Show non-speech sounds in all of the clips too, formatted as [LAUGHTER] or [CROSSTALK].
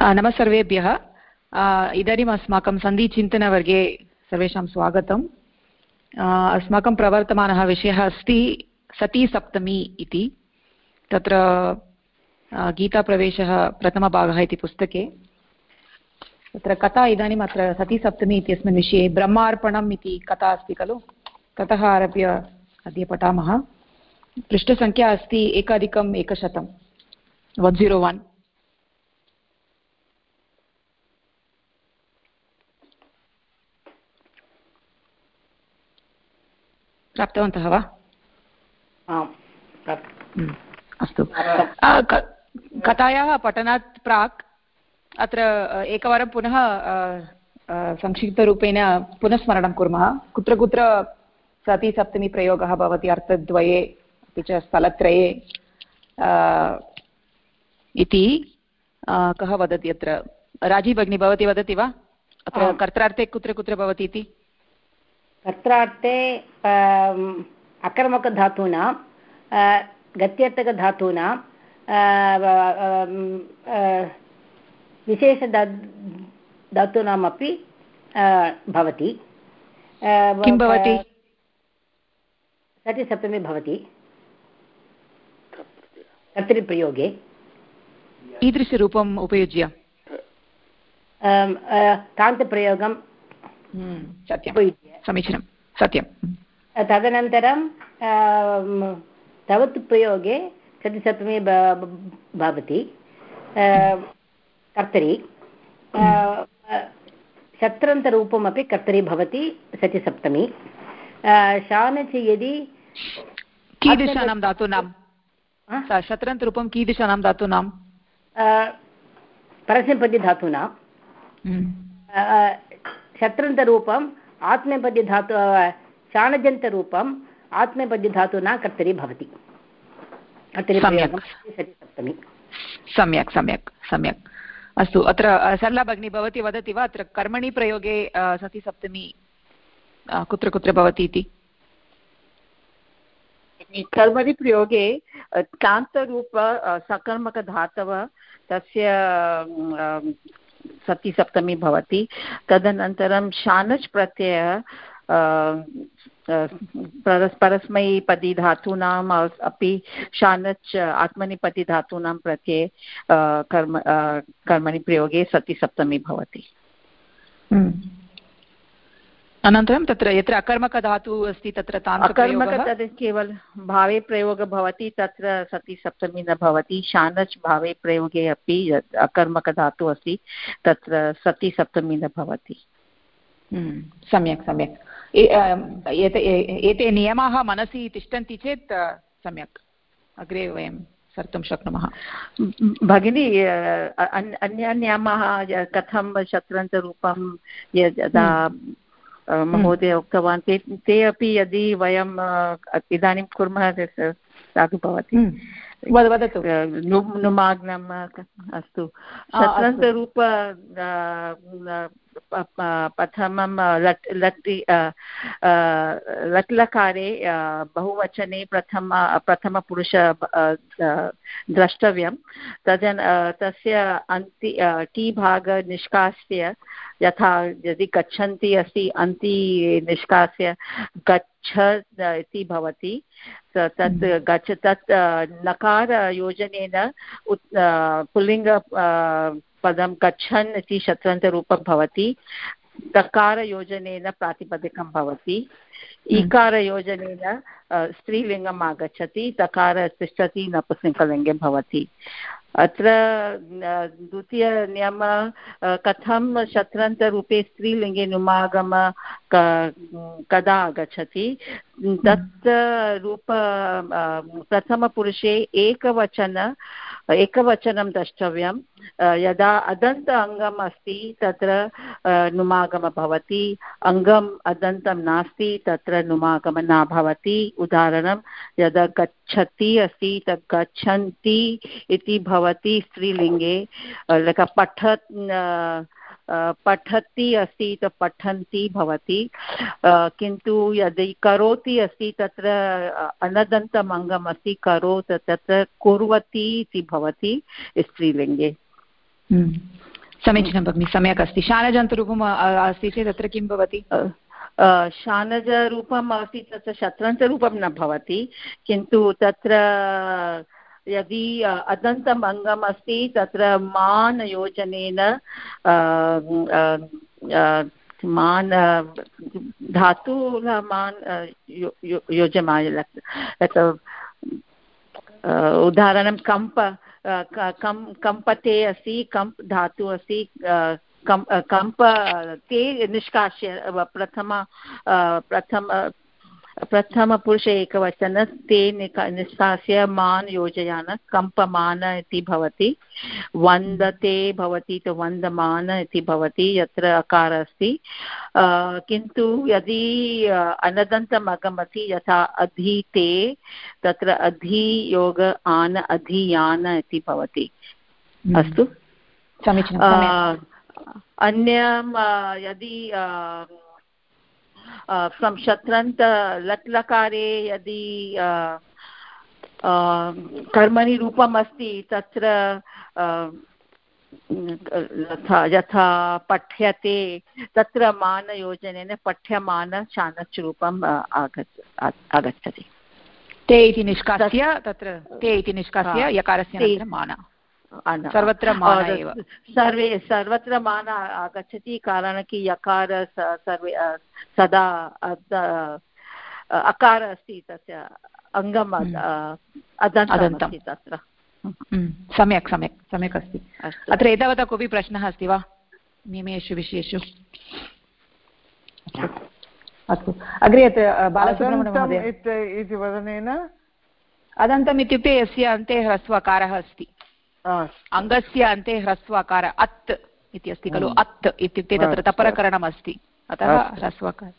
नमः सर्वेभ्यः. इदानीम् अस्माकं सन्धिचिन्तनवर्गे सर्वेषां स्वागतम्. अस्माकं प्रवर्तमानः विषयः अस्ति सतीसप्तमी इति. तत्र गीताप्रवेशः प्रथमभागः इति पुस्तके. तत्र कथा इदानीम् अत्र सतीसप्तमी इत्यस्मिन् विषये ब्रह्मार्पणम् इति कथा अस्ति खलु? ततः आरभ्य अद्य पठामः. पृष्ठसङ्ख्या अस्ति एकाधिकम् एकशतं. वन् ज़ीरो वन् प्राप्तवन्तः वा? अस्तु। कथायाः पठनात् प्राक् अत्र एकवारं पुनः संक्षिप्तरूपेण पुनः स्मरणं कुर्मः। कुत्र कुत्र सतीसप्तमीप्रयोगः भवति अर्थद्वये अपि च स्थलत्रये इति कः वदति अत्र? राज़ी भगिनी भवती वदति वा? अत्र कर्त्रार्थे कुत्र कुत्र भवति इति? कर्त्रार्थे अकर्मकधातूनां गत्यर्थकधातूनां विशेषधा धातूनामपि भवति. किं भवति? षष्टिसप्तमी भवति. कर्तरिप्रयोगे कीदृशरूपम् उपयुज्य. कान्तप्रयोगं हम्म, सत्यं समीचीनं सत्यं तदनन्तरं तवत् प्रयोगे षट्सप्तमी भवति। कर्तरि। शत्रन्तरूपमपि कर्तरि भवति षट्सप्तमी शानच यदि कीदृशानां धातूनां? शत्रन्तरूपं कीदृशानां धातूनां? परस्मैपद्यधातूनां हम्म। शत्रन्तरूपम् आत्मपद्यधातु शाणजन्तरूपम् आत्मपद्यधातुना कर्तरि भवति। सप्तमी सम्यक्। सम्यक् सम्यक् अस्तु अत्र सरला भगिनी भवती वदति वा? अत्र कर्मणि प्रयोगे सतिसप्तमी कुत्र कुत्र भवति इति? कर्मणि प्रयोगे कान्तरूप सकर्मकधातव तस्य सतिसप्तमी भवति तदनन्तरं शानच् प्रत्ययः परस्मैपदी धातूनाम् अपि शानच् आत्मनिपदी धातूनां प्रत्यये कर्म कर्मणि प्रयोगे सतिसप्तमी भवति हम्म। अनन्तरं तत्र यत्र अकर्मकधातुः अस्ति तत्र अकर्मक तद् केवल भावे प्रयोगः भवति तत्र सतिसप्तमी न भवति शानच् भावे प्रयोगे अपि अकर्मकधातुः अस्ति तत्र सतिसप्तमी न भवति हम्म। सम्यक् सम्यक् एते नियमाः मनसि तिष्ठन्ति चेत् सम्यक् अग्रे वयं कर्तुं शक्नुमः भगिनी अन्य नियमाः कथं शत्रन्तरूपं यदा हम्म। महोदय उक्तवान् ते ते अपि यदि वयं इदानीं कुर्मः साधु भवति। हम्म। वदतु। नुमाग्नम् अस्तु। शत्रन्तरूप प्रथमं लट् लट् लट्लकारे बहुवचने प्रथम प्रथमपुरुष द्रष्टव्यं। तदन् तस्य अन्ति टी भाग निष्कास्य, यथा यदि गच्छन्ति अस्ति, अन्ति निष्कास्य, गच्छ इति भवति तत् हम्म। गच्छ तत् नकारयोजनेन पुल्लिङ्ग पदं गच्छन् इति शत्रन्तरूपं भवति तकारयोजनेन प्रातिपदिकं भवति। इकारयोजनेन स्त्रीलिङ्गम् आगच्छति, तकार तिष्ठति, नपुंसकलिङ्गे भवति। अत्र द्वितीयनियम कथं शत्रन्तरूपे स्त्रीलिङ्गे नुमागम कदा आगच्छति? तत् रूप प्रथमपुरुषे एकवचन, एकवचनं द्रष्टव्यं। यदा अदन्त अङ्गम् अस्ति, तत्र नुमागम भवति। अङ्गम् अदन्तं नास्ति तत्र नुमागम न भवति उदाहरणं यदा गच्छति अस्ति तत् गच्छन्ति इति भवति स्त्रीलिङ्गे। पठत् पठति अस्ति तो पठन्ति भवति। किन्तु यदि करोति अस्ति तत्र अनदन्तम् अङ्गम् अस्ति करोत् तत्र कुर्वति इति भवति स्त्रीलिङ्गे। हम्म। समीचीनं भगिनि सम्यक् अस्ति। शानजन्तरूपम् अस्ति चेत् तत्र किं भवति? शानजरूपम् अस्ति तत्र शत्रन्तरूपं न भवति, किन्तु तत्र, यदि अदन्तम् अङ्गम् अस्ति, तत्र मान योजनेन मान, धातु मान योजमाय उदाहरणं कम्प कम्, कम्पते अस्ति, कम्प् धातु अस्ति कम्प ते निष्कास्य प्रथम प्रथम प्रथमपुरुष एकवचन ते निष्कास्य मान् योजयान कम्पमान इति भवति। वन्दते भवति तु वन्दमान इति भवति यत्र अकार अस्ति। किन्तु यदि अनदन्तमगमति यथा अधीते तत्र अधियोग आन अधियान इति भवति। हम्म। अस्तु? समीचीनम् अन्यं यदि संशत्रन्त लट् लकारे यदि कर्मणि रूपम् अस्ति तत्र यथा यथा पठ्यते तत्र मानयोजनेन पठ्यमान रूपम् आगच्छ आगच्छति। ते इति निष्कास्य तत्र ते इति निष्कास्य यकारस्य मान। सर्वत्र मान सर्वे सर्वत्र मान आगच्छति कारणं कि यकार सर्वे सदा अकार अस्ति तस्य अङ्गम् हम्म। अदन्तमस्ति तत्र। हम्म। सम्यक् सम्यक् सम्यक् अस्ति। अत्र एतावता कोऽपि प्रश्नः अस्ति वा? नियमेषु विषयेषु अस्तु। अग्रे इति वदनेन? अदन्तम् इत्युक्ते यस्य अन्ते ह्रस्वकारः अस्ति। अङ्गस्य अन्ते ह्रस्वकार अत् इति अस्ति खलु अत् इत्युक्ते तत्र तपरकरणम् अस्ति अतः ह्रस्वकार।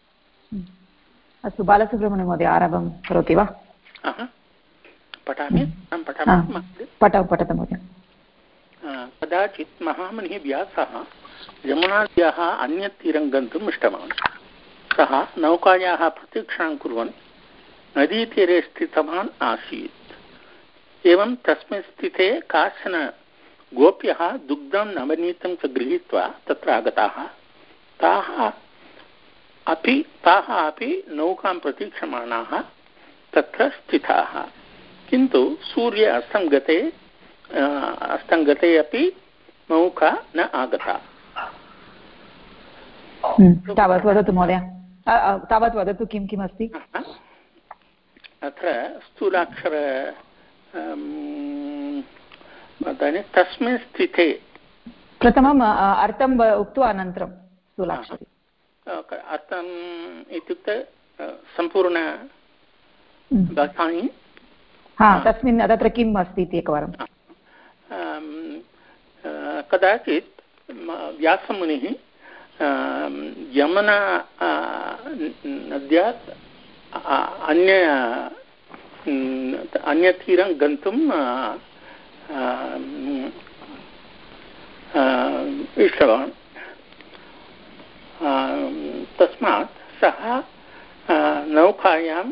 अस्तु बालसुब्रह्मण्य महोदय आरम्भं करोति वा। पठतु पठतु महोदय कदाचित् महामुनिः व्यासः यमुनाद्याः अन्यत् तीरं गन्तुम् इष्टवान् सः नौकायाः प्रतीक्षां कुर्वन् नदीतीरे स्थितवान् आसीत् एवं तस्मिन् स्थिते काश्चन गोप्यः दुग्धं नवनीतं च गृहीत्वा तत्र आगताः। ताः अपि ताः अपि नौकां प्रतीक्षमाणाः तत्र स्थिताः। किन्तु सूर्य अस्तं गते अस्तं गते अपि नौका न आगता। हम्म, तावत् वदतु महोदय। तावत् वदतु किं किम् अस्ति अत्र स्थूलाक्षर तस्मिन् स्थिते। प्रथमम् अर्थम् उक्त्वा अनन्तरं स्थूलाक्षरी अर्थम् इत्युक्ते सम्पूर्ण। हा तस्मिन् तत्र किम् अस्ति इति एकवारं। कदाचित् व्यासमुनिः यमुना नद्या अन्य अन्यतीरं गन्तुं इष्टवान्। तस्मात् सः नौकायां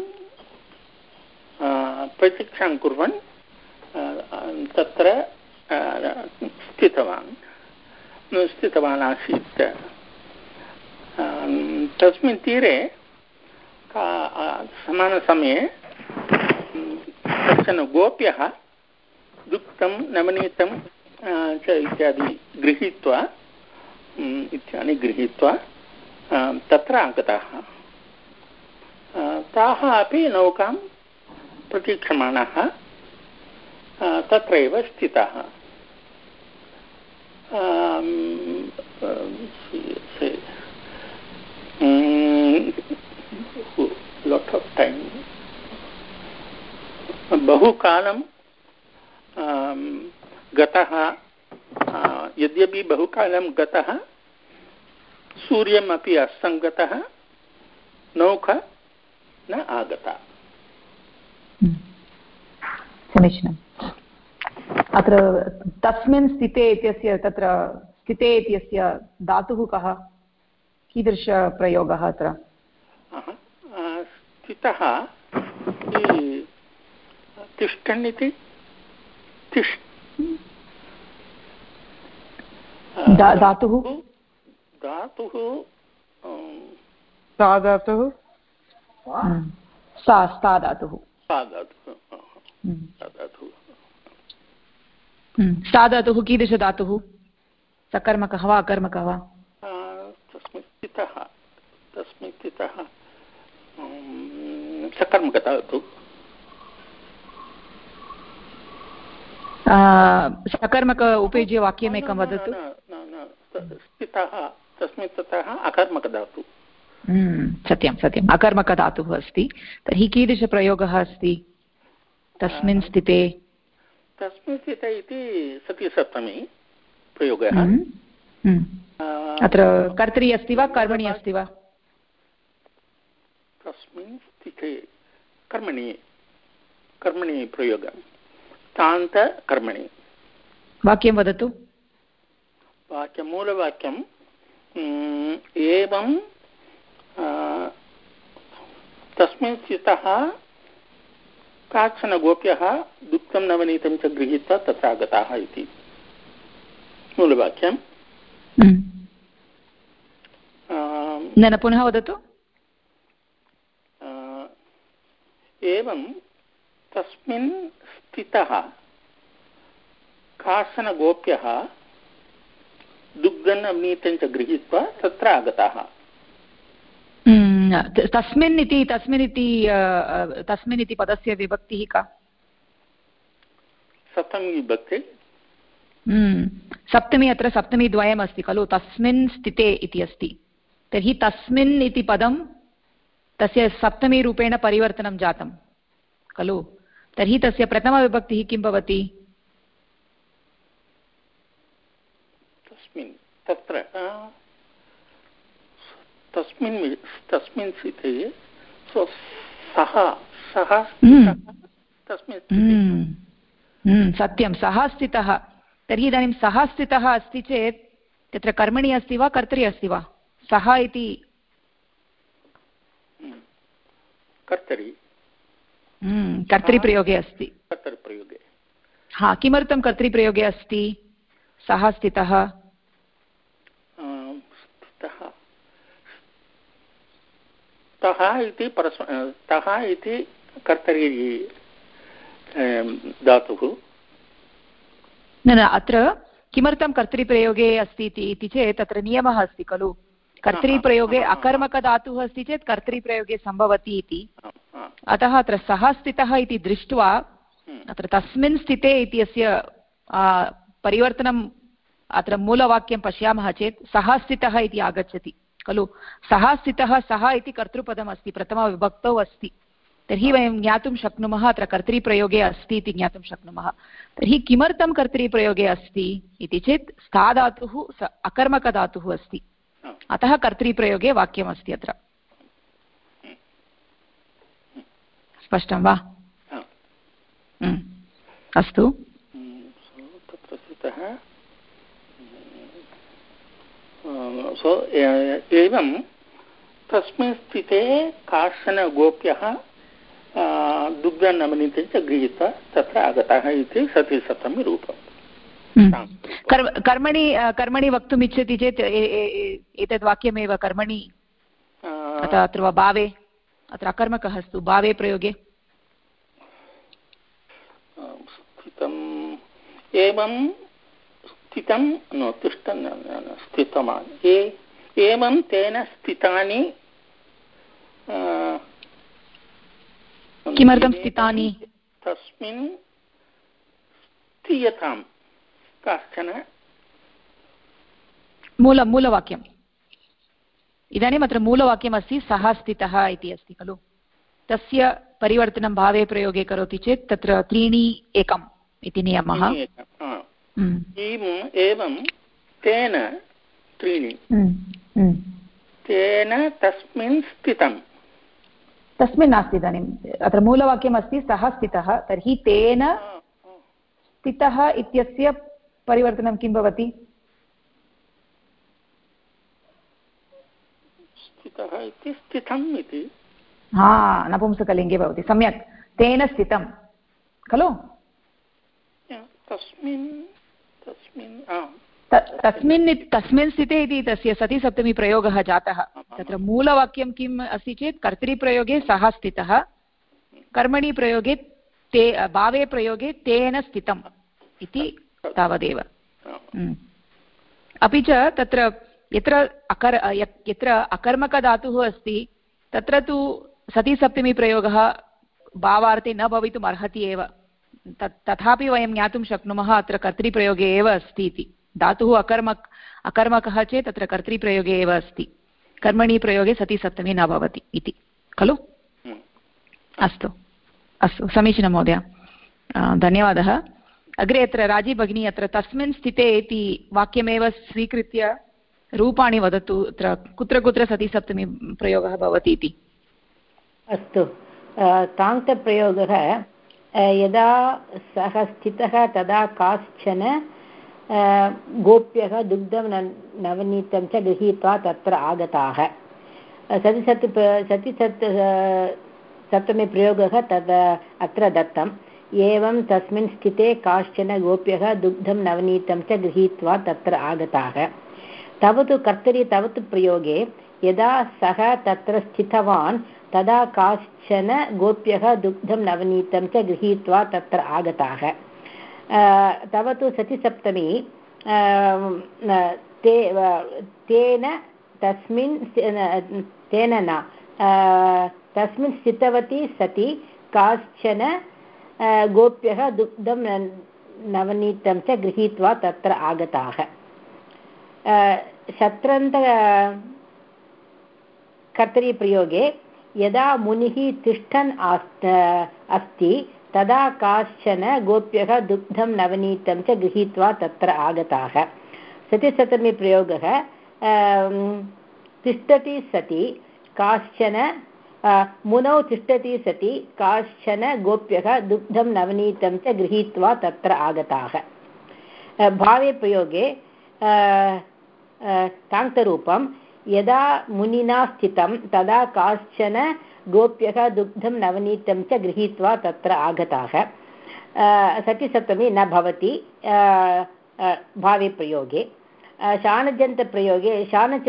प्रतीक्षां कुर्वन् तत्र स्थितवान्। स्थितवान् आसीत्। तस्मिन् तीरे समानसमये कश्चन गोप्यः दुग्धं नवनीतं च इत्यादि गृहीत्वा इत्यादि गृहीत्वा तत्र आगताः। ताः अपि नौकां प्रतीक्षमाणाः तत्रैव स्थिताः। lot of time बहुकालं गतः यद्यपि बहुकालं गतः सूर्यमपि असङ्गतः नौका न आगता। समीचीनम् अत्र तस्मिन् स्थिते इत्यस्य तत्र स्थिते इत्यस्य धातुः कः? कीदृशप्रयोगः अत्र? स्थितः तिष्ठन् इति? तिष् धातुः? धातुः? सा धातुः? सा स्था धातुः। सा धातुः सा धातुः। कीदृशधातुः सकर्मकः वा अकर्मकः वा? तस्मिन् स्थितः। सकर्मकधातुः। सकर्मक उपयुज्य वाक्यमेकं वदतु स्थितः तस्मिन् ततः अकर्मकधातु सत्यं सत्यम् अकर्मकधातुः अस्ति तर्हि कीदृशप्रयोगः अस्ति तस्मिन् स्थिते तस्मिन् स्थिते इति सतीसप्तमी प्रयोगः अत्र कर्तरि अस्ति वा कर्मणि अस्ति वा तस्मिन् स्थिते कर्मणि कर्मणि प्रयोगः तान्तकर्मणि वाक्यं वदतु। वाक्यं मूलवाक्यं एवं तस्मिन् स्थितः काचन गोप्यः दुग्धं नवनीतं च गृहीत्वा तत्र आगताः इति मूलवाक्यं न पुनः वदतु। एवं तस्मिन् स्थितः। काश्चन गोप्यः दुग्धन् अवनीतं गृहीत्वा तत्र आगताः। तस्मिन् इति तस्मिन् इति तस्मिन् इति पदस्य विभक्तिः का? सप्तमी विभक्ति। सप्तमी अत्र सप्तमी द्वयमस्ति खलु तस्मिन् स्थिते इति अस्ति। तर्हि तस्मिन् इति पदं तस्य सप्तमीरूपेण परिवर्तनं जातं खलु? तर्हि तस्य प्रथमविभक्तिः किं भवति? तस्मिन् तत्र तस्मिन् तस्मिन् स्थिते सः सः तस्मिन् सत्यं सः स्थितः। तर्हि इदानीं सः स्थितः अस्ति चेत् तत्र कर्मणि अस्ति वा कर्तरि अस्ति वा? सः इति। कर्तरि। कर्तरिप्रयोगे अस्ति कर्तरिप्रयोगे हा किमर्थं कर्तरिप्रयोगे अस्ति सः स्थितः स्थितः तः इति परस्म तः इति कर्तरि धातुः न न अत्र किमर्थं कर्तरिप्रयोगे अस्ति इति चेत् तत्र नियमः अस्ति खलु कर्तरिप्रयोगे अकर्मकधातुः अस्ति चेत् कर्तरिप्रयोगे सम्भवति इति अतः अत्र सः स्थितः इति दृष्ट्वा अत्र तस्मिन् स्थिते इत्यस्य परिवर्तनम् अत्र मूलवाक्यं पश्यामः चेत् सः स्थितः इति आगच्छति। खलु? सः स्थितः सः इति कर्तृपदमस्ति प्रथमविभक्तौ अस्ति। तर्हि वयं ज्ञातुं शक्नुमः अत्र कर्तरिप्रयोगे अस्ति इति ज्ञातुं शक्नुमः। तर्हि किमर्थं कर्तरिप्रयोगे अस्ति इति चेत् स्थाधातुः अकर्मकधातुः अस्ति। अतः कर्तृप्रयोगे वाक्यमस्ति अत्र। स्पष्टं वा? अस्तु। तत्र स्थितः सो एवं तस्मिन् स्थिते काश्चन गोप्यः दुग्धनमनिते च गृहीत्वा तत्र आगतः इति सतीसप्तमी रूपम्। कर्मणि कर्मणि वक्तुम् इच्छति चेत् एतद् वाक्यमेव कर्मणि। अत्र भावे। अत्र अकर्मकः अस्तु भावे प्रयोगे। एवं स्थितं न तिष्ठन् स्थितवान् एवं तेन स्थितानि किमर्थं स्थितानि? तस्मिन् स्थीयताम्। काश्चन मूल मूलवाक्यम्। इदानीम् अत्र मूलवाक्यमस्ति सः स्थितः इति अस्ति खलु? तस्य परिवर्तनं भावे प्रयोगे करोति चेत् तत्र त्रीणि एकम् इति नियमः। एवं तेन त्रीणि। तेन तस्मिन् स्थितं तस्मिन् नास्ति इदानीम् अत्र मूलवाक्यमस्ति सः स्थितः तर्हि तेन स्थितः इत्यस्य परिवर्तनं किं भवति? स्थितः इति स्थितम् इति। हा नपुंसकलिङ्गे भवति सम्यक्। तेन स्थितं खलु? तस्मिन् तस्मिन् तस्मिन् तस्मिन् स्थिते इति तस्य सति सप्तमी प्रयोगः जातः तत्र मूलवाक्यं किम् अस्ति चेत् कर्तरिप्रयोगे सः स्थितः कर्मणि प्रयोगे ते भावे प्रयोगे तेन स्थितम् इति तावदेव। अपि च तत्र यत्र अकर यत्र अकर्मकधातुः अस्ति तत्र तु सतिसप्तमी प्रयोगः भावार्थे न भवितुम् अर्हति एव। तत् तथापि वयं ज्ञातुं शक्नुमः अत्र कर्तृप्रयोगे एव अस्ति इति। धातुः अकर्मक् अकर्मकः चेत् तत्र कर्तृप्रयोगे एव अस्ति। कर्मणि प्रयोगे सतिसप्तमी न भवति इति। खलु? हम्म। अस्तु। अस्तु समीचीनं महोदय। धन्यवादः। अग्रे अत्र राज़ी भगिनी अत्र तस्मिन् स्थिते इति वाक्यमेव स्वीकृत्य रूपाणि वदतु, अत्र कुत्र कुत्र सतिसप्तमी प्रयोगः भवति इति। अस्तु। तान्तप्रयोगः यदा सः स्थितः तदा काश्चन गोप्यः दुग्धं नवनीतं च गृहीत्वा तत्र आगताः। सतिसत् सतिसत् सप्तमी प्रयोगः तद्, अत्र दत्तम्। एवं तस्मिन् स्थिते काश्चन गोप्यः दुग्धं नवनीतं च गृहीत्वा तत्र आगताः। तव तु कर्तरि तव तु प्रयोगे यदा सः तत्र स्थितवान् तदा काश्चन गोप्यः दुग्धं नवनीतं च गृहीत्वा तत्र आगताः तव तु सतिसप्तमी ते तेन तस्मिन् तेन न तस्मिन् स्थितवती सति काश्चन गोप्यः दुग्धं नवनीतं च गृहीत्वा तत्र आगताः शत्रन्त कर्तरीप्रयोगे यदा मुनिः तिष्ठन् अस्ति, तदा काश्चन गोप्यः दुग्धं नवनीतं च गृहीत्वा तत्र आगताः। सतिशतमी प्रयोगः तिष्ठति सति, काश्चन मुनौ तिष्ठति सति, काश्चन गोप्यः दुग्धं नवनीतं च गृहीत्वा तत्र आगताः। भावे प्रयोगे तान्तरूपं यदा मुनिना स्थितं तदा काश्चन गोप्यः दुग्धं नवनीतं च गृहीत्वा तत्र आगताः सतिसप्तमी न भवति भावे प्रयोगे शाणजन्तप्रयोगे शाणच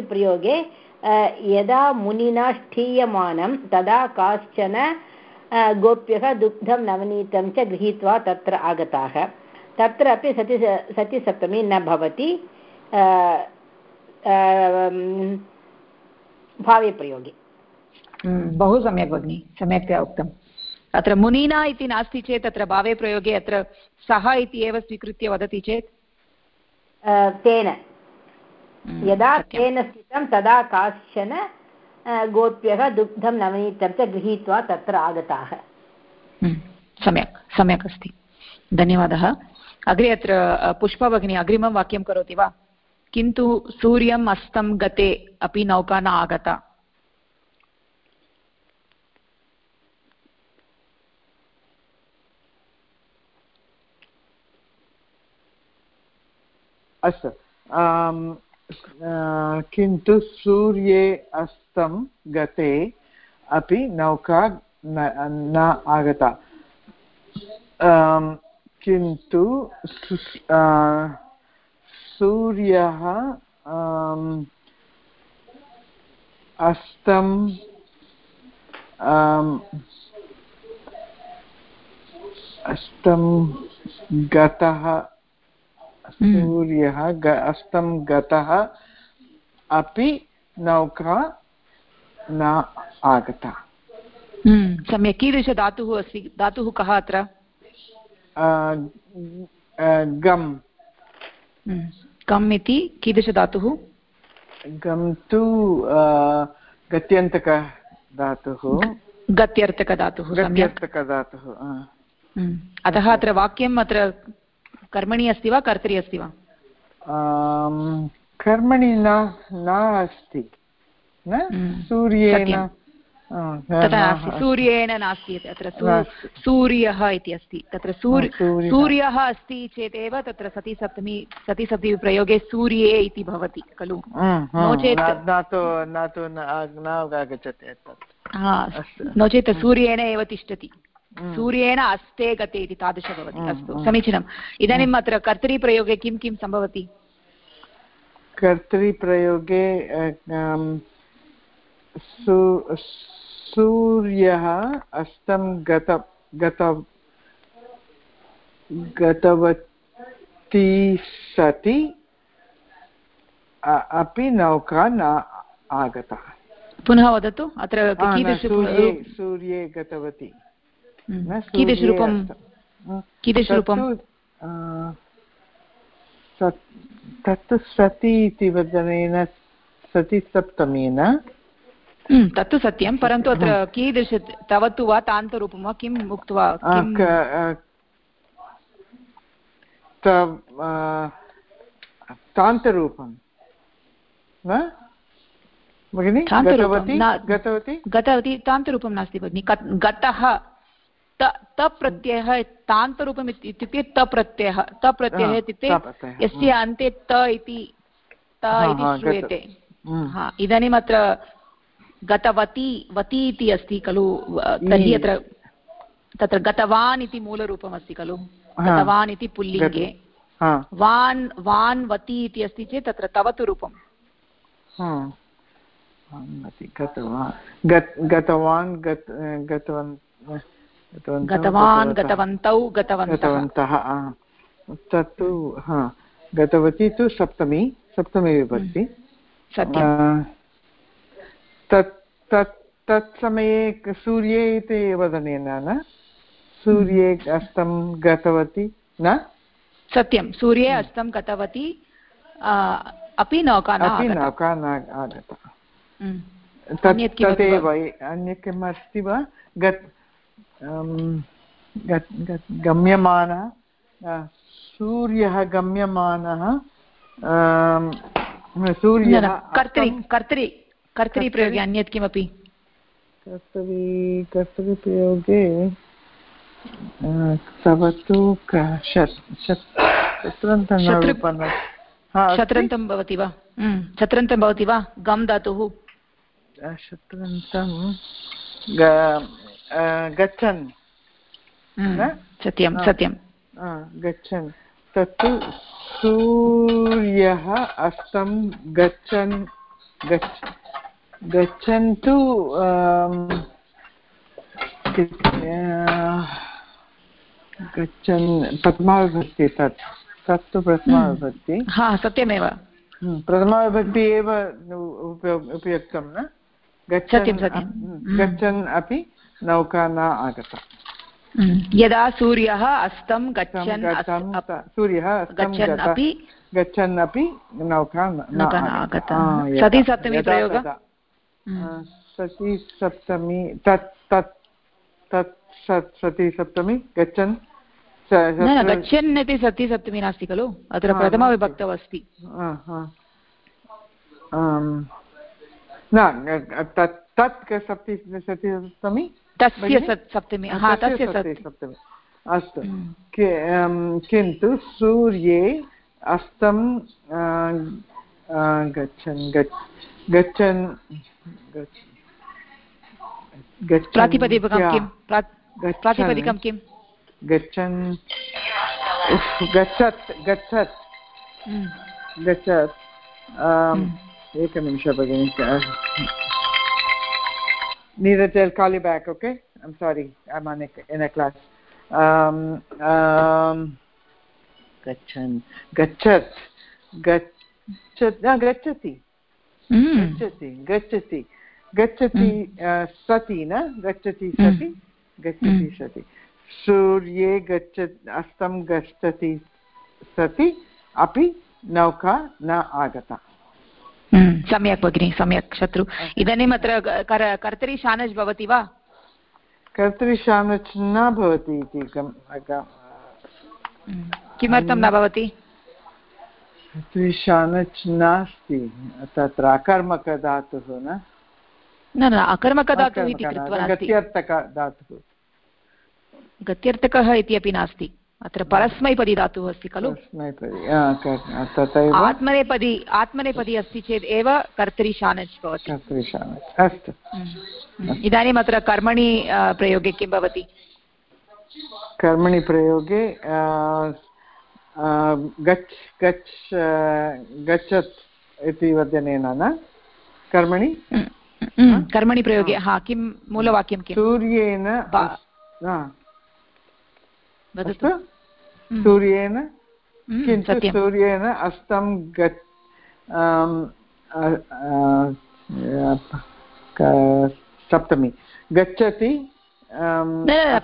यदा मुनिना स्थीयमानं तदा काश्चन गोप्यः दुग्धं नवनीतं च गृहीत्वा तत्र आगताः तत्र अपि सति सतिसप्तमी न भवति भावे प्रयोगे हम्म, बहु सम्यक् भगिनि सम्यक्तया उक्तम्। अत्र मुनिना इति नास्ति चेत् अत्र भावे प्रयोगे अत्र सः इति एव स्वीकृत्य वदति चेत्? तेन। हम्म, यदा तेन स्थितं तदा काश्चन गोप्यः दुग्धं नवनीतं च गृहीत्वा तत्र आगताः। हम्म, सम्यक् सम्यक् अस्ति। धन्यवादः। अग्रे अत्र पुष्पभगिनी अग्रिमं वाक्यं करोति वा? किन्तु सूर्यम् अस्तं गते अपि नौका न आगता। अस्तु। किन्तु सूर्ये अस्तं गते अपि नौका न आगता। किन्तु सूर्यः अस्तं अस्तं गतः हम्म। सूर्यः अस्तं गतः अपि नौका न आगता। हम्म, सम्यक्। कीदृशधातुः अस्ति? धातुः कः अत्र? गम्। कम् इति कीदृशधातुः गम् तु गत्यन्तकः धातुः। गत्यर्थकधातुः गत्यर्थकधातुः हम्म। अतः अत्र वाक्यम् अत्र कर्मणि अस्ति वा कर्तरि अस्ति वा? कर्मणि न अस्ति न? हम्म। सूर्येण तथा नास्ति सूर्येण नास्ति अत्र सूर्यः इति अस्ति। तत्र सूर्यः। अस्ति चेदेव तत्र सतिसप्तमी सतिसप्तमी प्रयोगे सूर्ये इति भवति खलु? नो चेत् नो चेत् सूर्येण एव तिष्ठति। सूर्येण अस्ते गते इति तादृश भवति अस्तु समीचीनम् इदानीम् अत्र कर्तरीप्रयोगे किं किं सम्भवति? कर्तरिप्रयोगे सूर्यः अस्तं गत गत गतवती सति अपि नौका न आगता। पुनः वदतु अत्र सूर्ये सूर्ये गतवती। हम्म। कीदृशरूपं? कीदृशरूपं? तत्तु सति इति वदनेन सति सप्तमेन हम्म, तत्तु सत्यं परन्तु अत्र कीदृश तव तु वा तान्तरूपं। वा किम् उक्त्वा तान्तरूपं गतवती? तान्तरूपं नास्ति भगिनि। गतः तप्रत्ययः तान्तरूपम् इत्युक्ते तप्रत्ययः। तप्रत्ययः इत्युक्ते यस्य अन्ते त इति त इति श्रूयते। हम्म। इदानीम् अत्र गतवती वती इति अस्ति खलु तर्हि अत्र तत्र गतवान् इति मूलरूपम् अस्ति खलु गतवान् इति पुल्लिङ्गे। वान् वान् वती इति अस्ति चेत् तत्र तवतु रूपम्। गतवान्। गतवान् गतवन्तौ गतवन्तः। तत्तु गतवती तु सप्तमी सप्तमी विभक्ति तत् तत् तत्समये सूर्ये इति वदनेन न? सूर्ये अस्तं गतवती न? सत्यं सूर्ये अस्तं गतवती अपि नौका अपि नौका न आगता। तदेव अन्यत् किम् अस्ति वा? गत् गम्यमानः सूर्यः गम्यमानः सूर्यः कर्तरि कर्तरि। कर्तरिप्रयोगे अन्यत् किमपि? कर्तरि कर्तरिप्रयोगे सवतु शत्रन्तं भवति वा? शत्रन्तं भवति वा? गम् धातुः? शत्रन्तं गच्छन्। सत्यं सत्यं। गच्छन्। तत्तु सूर्यः अस्तं गच्छन् गच्छ गच्छन्तु गच्छन् प्रथमाविभक्ति तत् तत्तु प्रथमाविभक्ति। हम्म। हा सत्यमेव। हम्म, प्रथमाविभक्ति एव उपयुक्तं न? गच्छन् हम्म। गच्छन् अपि नौका न आगता। यदा सूर्यः अस्तं गच्छन् सूर्यः गच्छन् अपि गच्छन् अपि नौका सति सप्तमी प्रयोगः? सति सप्तमी तत् तत् तत् सति सप्तमी गच्छन् गच्छन् इति सति सप्तमी नास्ति खलु? अत्र प्रथमविभक्तौ अस्ति। न तत् तत् सप्ति सति तस्य सप्तमी। तस्य सप्तमी। अस्तु। किन्तु सूर्ये अस्तं गच्छन् गच्छन् प्रातिपदिकं किं प्रातिपदिकं किं गच्छन् गच्छत् गच्छत् गच्छत् एकनिमिष भगिनि Neither tell call you back, okay? I'm sorry, I'm on a, in a class. Um, um, गच्छन् गच्छत् गच्छत् गच्छति गच्छति गच्छति गच्छति सति न? गच्छति सति? गच्छति सति। सूर्ये गच्छ अस्तं गच्छति सति अपि नौका न आगता। सम्यक् भगिनि सम्यक् शत्रु। इदानीम् अत्र कर्तरि शानच् भवति वा? कर्तरि शानच् न भवति इति किमर्थं न भवति? त्रिशानच् नास्ति तत्र अकर्मकधातुः न? न न अकर्मकधातुः इति कृत्वा गत्यर्थकधातुः। गत्यर्थकः इति अपि नास्ति। अत्र परस्मैपदी धातुः अस्ति खलु? आत्मनेपदी आत्मनेपदी अस्ति चेत् एव कर्तरि शानच् भवति अस्तु। इदानीम् अत्र कर्मणि प्रयोगे किं भवति? कर्मणि प्रयोगे गच्छ गच्छ गच्छत् इति वदनेन न? कर्मणि? कर्मणि प्रयोगे। हा। किं मूलवाक्यं किं सूर्येण वदतु। सूर्येण? किन्तु सूर्येण अस्तं गच्छ सप्तमी। गच्छति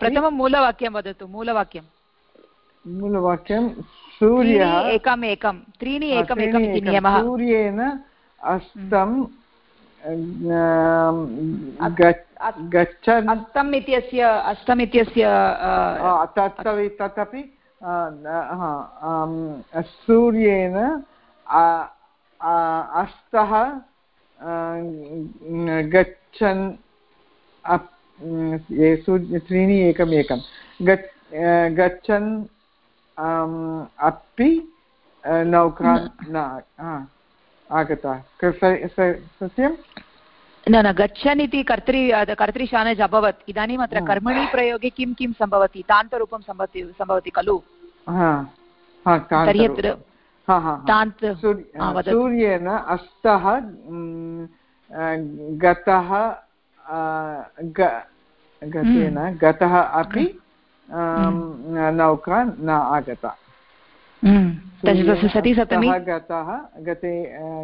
प्रथमं मूलवाक्यं वदतु मूलवाक्यं मूलवाक्यं सूर्यः एकम् एकं त्रीणि एकम् एकम् इति नियमः सूर्येण अस्तं गच्छन् अस्तम् इत्यस्य अस्तम् इत्यस्य तदपि सूर्येण अस्तः गच्छन् त्रीणि एकम् एकं गच्छन् अपि नौका न। आगता। सत्यं? न न गच्छन् इति कर्तरि कर्तरिशानज् अभवत् इदानीम् अत्र कर्मणि प्रयोगे किं किं सम्भवति? तान्तरूपं सम्भवति सम्भवति खलु? सूर्येण अस्तः गतः गतेन हम्म। गतः अपि। नौका न आगता। सति सप्तमी गतः गते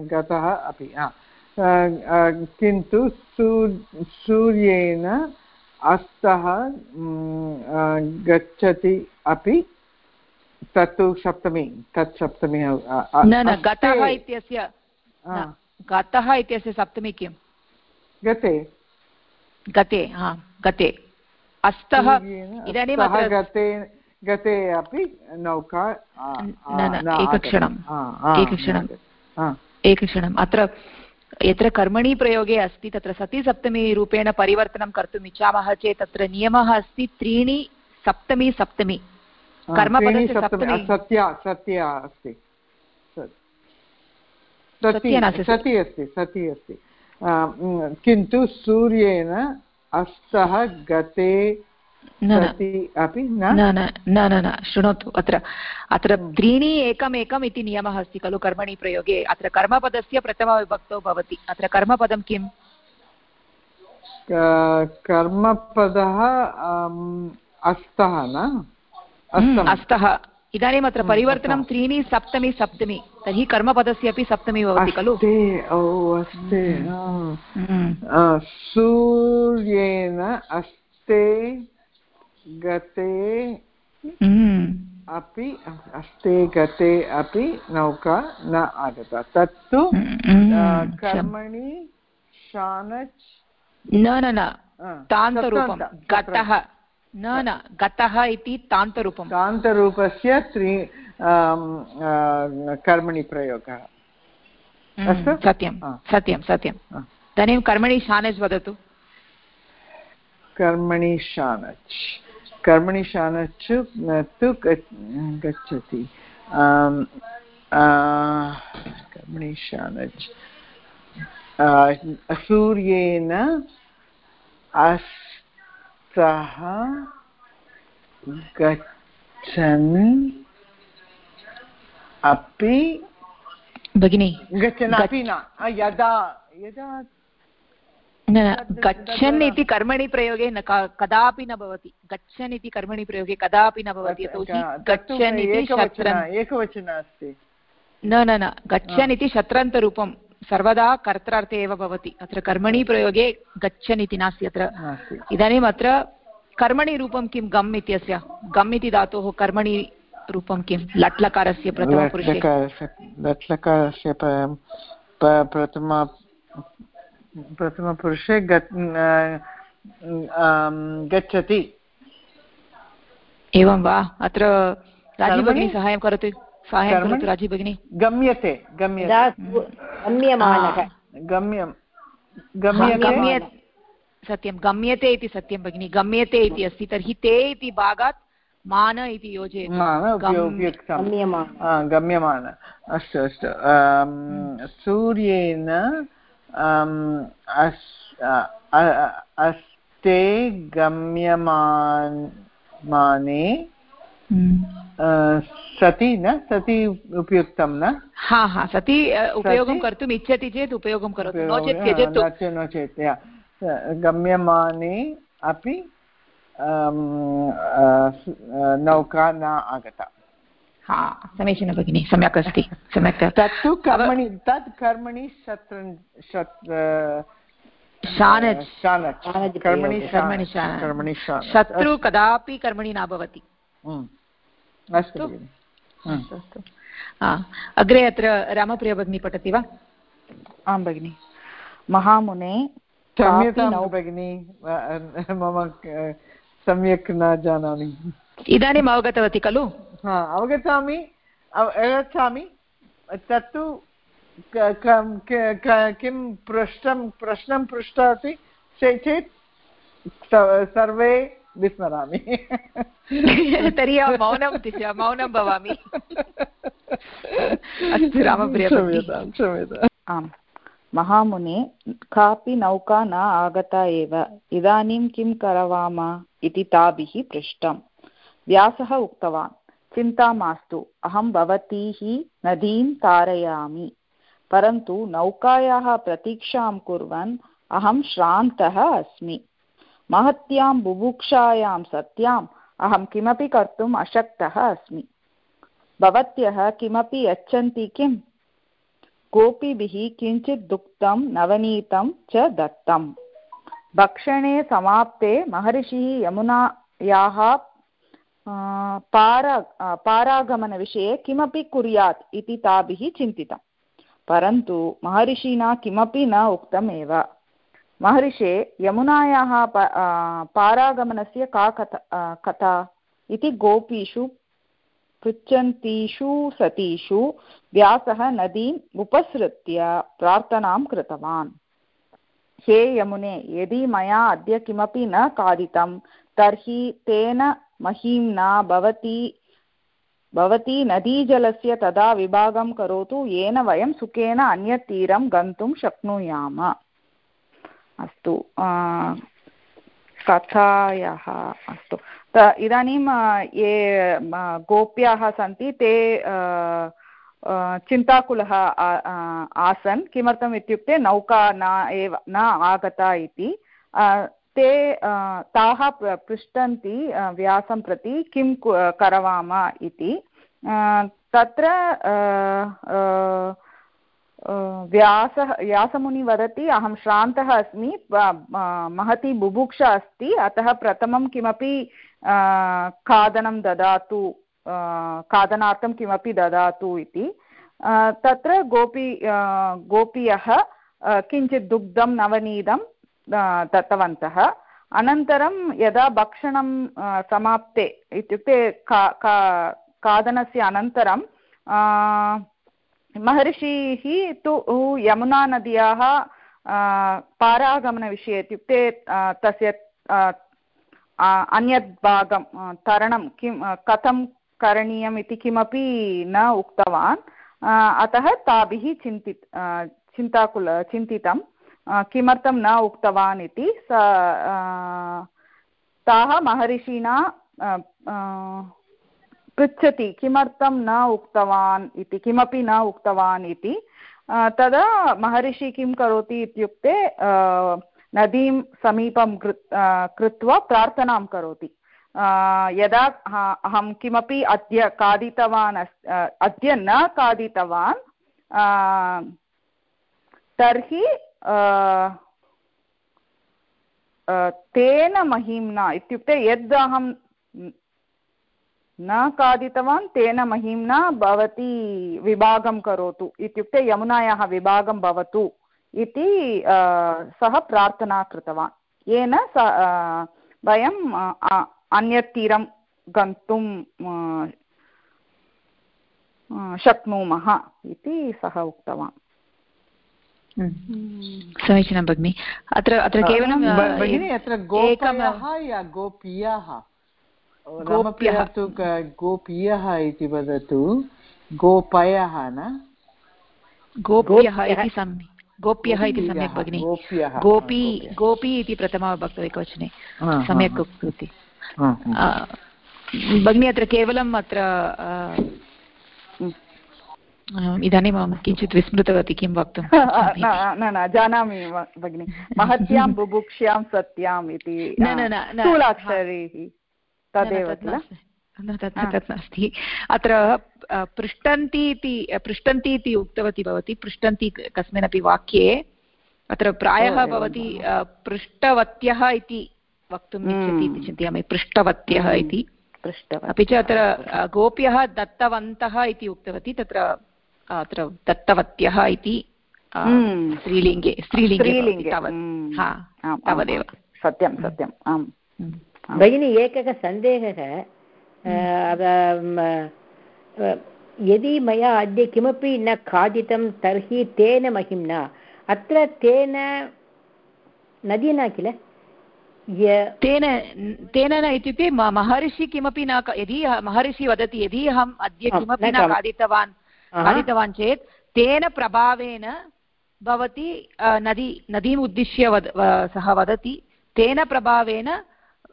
गतः अपि किन्तु सूर्येण अस्तः गच्छति अपि तत्तु सप्तमी तत् सप्तमी न न गतः इत्यस्य गतः इत्यस्य सप्तमी किं गते गते हा गते अस्तः इदानीं गते गते अपि नौका एकक्षणम् एकक्षणम्. एकक्षणम्. अत्र यत्र कर्मणि प्रयोगे अस्ति तत्र सतिसप्तमीरूपेण परिवर्तनं कर्तुम् इच्छामः चेत् तत्र नियमः अस्ति त्रीणि सप्तमी सप्तमी. कर्मपदस्य सप्तमी सत्या सत्या अस्ति. सति अस्ति सति अस्ति. किन्तु सूर्येण अस्तः गते अपि न? न न न शृणोतु अत्र अत्र त्रीणि एकमेकम् इति नियमः अस्ति खलु कर्मणि प्रयोगे। अत्र कर्मपदस्य प्रथमविभक्तौ भवति। अत्र कर्मपदं किम्? कर्मपदः अस्तः न? अस्तः। इदानीम् अत्र परिवर्तनं त्रीणि सप्तमी सप्तमी। तर्हि कर्मपदस्य अपि सप्तमी भवति खलु? सूर्येण अस्ते गते अपि अस्ते गते अपि नौका न आगता। तत्तु कर्मणि शानच् न न न। तान्तरूपं गतः। न न गतः इति तान्तरूपं तान्तरूपस्य त्रि कर्मणि प्रयोगः। अस्तु? सत्यं सत्यं सत्यम् इदानीं कर्मणि शानज् वदतु। कर्मणि शानच् कर्मणि शानच् तु गच्छति। कर्मणि शानच् सूर्येण अस् सः गच्छन् अपि भगिनि गच्छन् अपि न यदा यदा गच्छन् इति कर्मणि प्रयोगे न कदापि न भवति। गच्छन् इति कर्मणि प्रयोगे कदापि न भवति। यतोहि गच्छन् इति एकवचन अस्ति। न न न गच्छन् इति शत्रन्तरूपं सर्वदा कर्त्रार्थे एव भवति। अत्र कर्मणि प्रयोगे गच्छन् इति नास्ति अत्र। इदानीम् अत्र कर्मणि रूपं किं? गम् इत्यस्य। गम् इति धातोः कर्मणि रूपं किं? लट्लकारस्य प्रथमपुरुषे लट्लकारस्य प्रथम प्रथमपुरुषे गच्छति। एवं वा? अत्र राजीव साहाय्यं करोतु। साहाय्यं करोतु राज़ी भगिनी गम्यते गम्यमानः. गम्यं गम्यते? सत्यं गम्यते इति सत्यं भगिनि गम्यते इति अस्ति तर्हि ते इति भागात् मान इति योजयति. गम्यमान. अस्तु अस्तु. सूर्येण अस्ते गम्यमाने। सति न? सति उपयुक्तं न? हा हा सति उपयोगं कर्तुम् इच्छति चेत् उपयोगं करोतु। नो चेत् त्यजतु। नो चेत् गम्यमाने अपि नौका न आगता। हा समीचीनं भगिनि सम्यक् अस्ति सम्यक्। तत्तु कर्मणि तत् कर्मणि शत्र शत्रु कदापि कर्मणि न भवति। अस्तु। अस्तु अग्रे अत्र रामप्रिया भगिनी पठति वा? आं भगिनि। महामुने क्षम्यतां भगिनि। मम सम्यक् न जानामि। इदानीम् अवगतवती खलु? अवगच्छामि। अवगच्छामि। तत्तु किं पृष्टं प्रश्नं पृष्टवती चेत् सर्वे विस्मरामि तर्हि अहं मौनं मौनं भवामि. [LAUGHS] अस्तु रामप्रिय आम्. महामुने कापि नौका न आगता एव. इदानीं किं करवाम इति ताभिः पृष्टम्. व्यासः उक्तवान् चिन्ता मास्तु अहं भवतीः नदीं तारयामि. परन्तु नौकायाः प्रतीक्षां कुर्वन् अहं श्रान्तः अस्मि. महत्यां बुभुक्षायां सत्याम् अहं किमपि कर्तुम् अशक्तः अस्मि। भवत्यः किमपि यच्छन्ति किम्? गोपीभिः किञ्चित् दुग्धं नवनीतं च दत्तम्। भक्षणे समाप्ते महर्षिः यमुनायाः पारा पारागमनविषये किमपि कुर्यात् इति ताभिः चिन्तितम्। परन्तु महर्षिणा किमपि न उक्तमेव। महर्षे यमुनायाः पारागमनस्य का कथा कथा इति गोपीषु, पृच्छन्तीषु, सतीषु व्यासः नदीम् उपसृत्य प्रार्थनां कृतवान्। हे यमुने, यदि मया अद्य किमपि न खादितं तर्हि तेन महिम्ना भवती भवती नदीजलस्य तदा विभागं करोतु, येन वयं सुखेन अन्यत् तीरं गन्तुं शक्नुयाम। अस्तु कथायाः अस्तु। इदानीं ये गोप्याः सन्ति, ते चिन्ताकुलः आसन्। किमर्थम् इत्युक्ते नौका न एव, न आगता इति। ते ताः पृच्छन्ति व्यासं प्रति, किं करवाम इति। तत्र व्यासः, व्यासमुनि वदति, अहं श्रान्तः अस्मि महती बुभुक्षा अस्ति, अतः प्रथमं किमपि खादनं ददातु खादनार्थं किमपि ददातु इति. तत्र गोपी गोपीयः किञ्चित् दुग्धं नवनीतं दत्तवन्तः। अनन्तरं यदा भक्षणं समाप्ते, इत्युक्ते का खादनस्य अनन्तरं महर्षिः तु यमुनानद्याः पारागमनविषये इत्युक्ते तस्य अन्यत् भागं तरणं किं कथं करणीयम् इति किमपि न उक्तवान्। अतः ताभिः चिन्तित चिन्ताकुल, चिन्तितं किमर्थं न उक्तवान् इति स ताः महर्षिणा पृच्छति, किमर्थं न उक्तवान् इति, किमपि न उक्तवान् इति तदा महर्षि किं करोति इत्युक्ते नदीं समीपं कृत्वा प्रार्थनां करोति। यदा अहं किमपि अद्य खादितवान् अद्य न खादितवान् तर्हि तेन महिम्ना इत्युक्ते यद् अहं न खादितवान् तेन महिम्ना भवती विभागं करोतु। इत्युक्ते यमुनायाः विभागं भवतु इति सः प्रार्थना कृतवान्। येन स वयं अन्यत् तीरं गन्तुं शक्नुमः इति सः उक्तवान्। समीचीनं भगिनि। अत्र अत्र केवलं भगिनि अत्र गोपयः या गोपीयाः? गोप्यः तु गोपीयः इति वदतु गोपयः न गोप्यः इति सम्यक् गोप्यः इति सम्यक् भगिनि गोपी गोपी इति प्रथमविभक्तौ एकवचने सम्यक् उक्तवती भगिनि अत्र केवलम् अत्र इदानीम् अहं किञ्चित् विस्मृतवती किं वक्तुं न न जानामि भगिनि महत्यां बुभुक्ष्यां सत्याम् इति तदेव किल? तत् नास्ति। अत्र पृष्टन्ति इति पृष्टन्ति इति उक्तवती भवती पृष्टन्ति कस्मिन्नपि वाक्ये। अत्र प्रायः भवती पृष्टवत्यः इति वक्तुम् इच्छति इति चिन्तयामि पृष्टवत्यः इति। अपि च अत्र गोप्यः दत्तवन्तः इति उक्तवती तत्र अत्र दत्तवत्यः इति स्त्रीलिङ्गे स्त्रीलिङ्गे तावदेव। सत्यं सत्यम् आम्। भगिनी एकः सन्देहः यदि मया अद्य किमपि न खादितं तर्हि तेन महिम्ना। अत्र तेन न किल? तेन तेन न इत्युक्ते महर्षि किमपि न यदि महर्षि वदति यदि अहम् अद्य किमपि न खादितवान् खादितवान् चेत् तेन प्रभावेन भवती नदी नदीम् उद्दिश्य वद सः वदति तेन प्रभावेन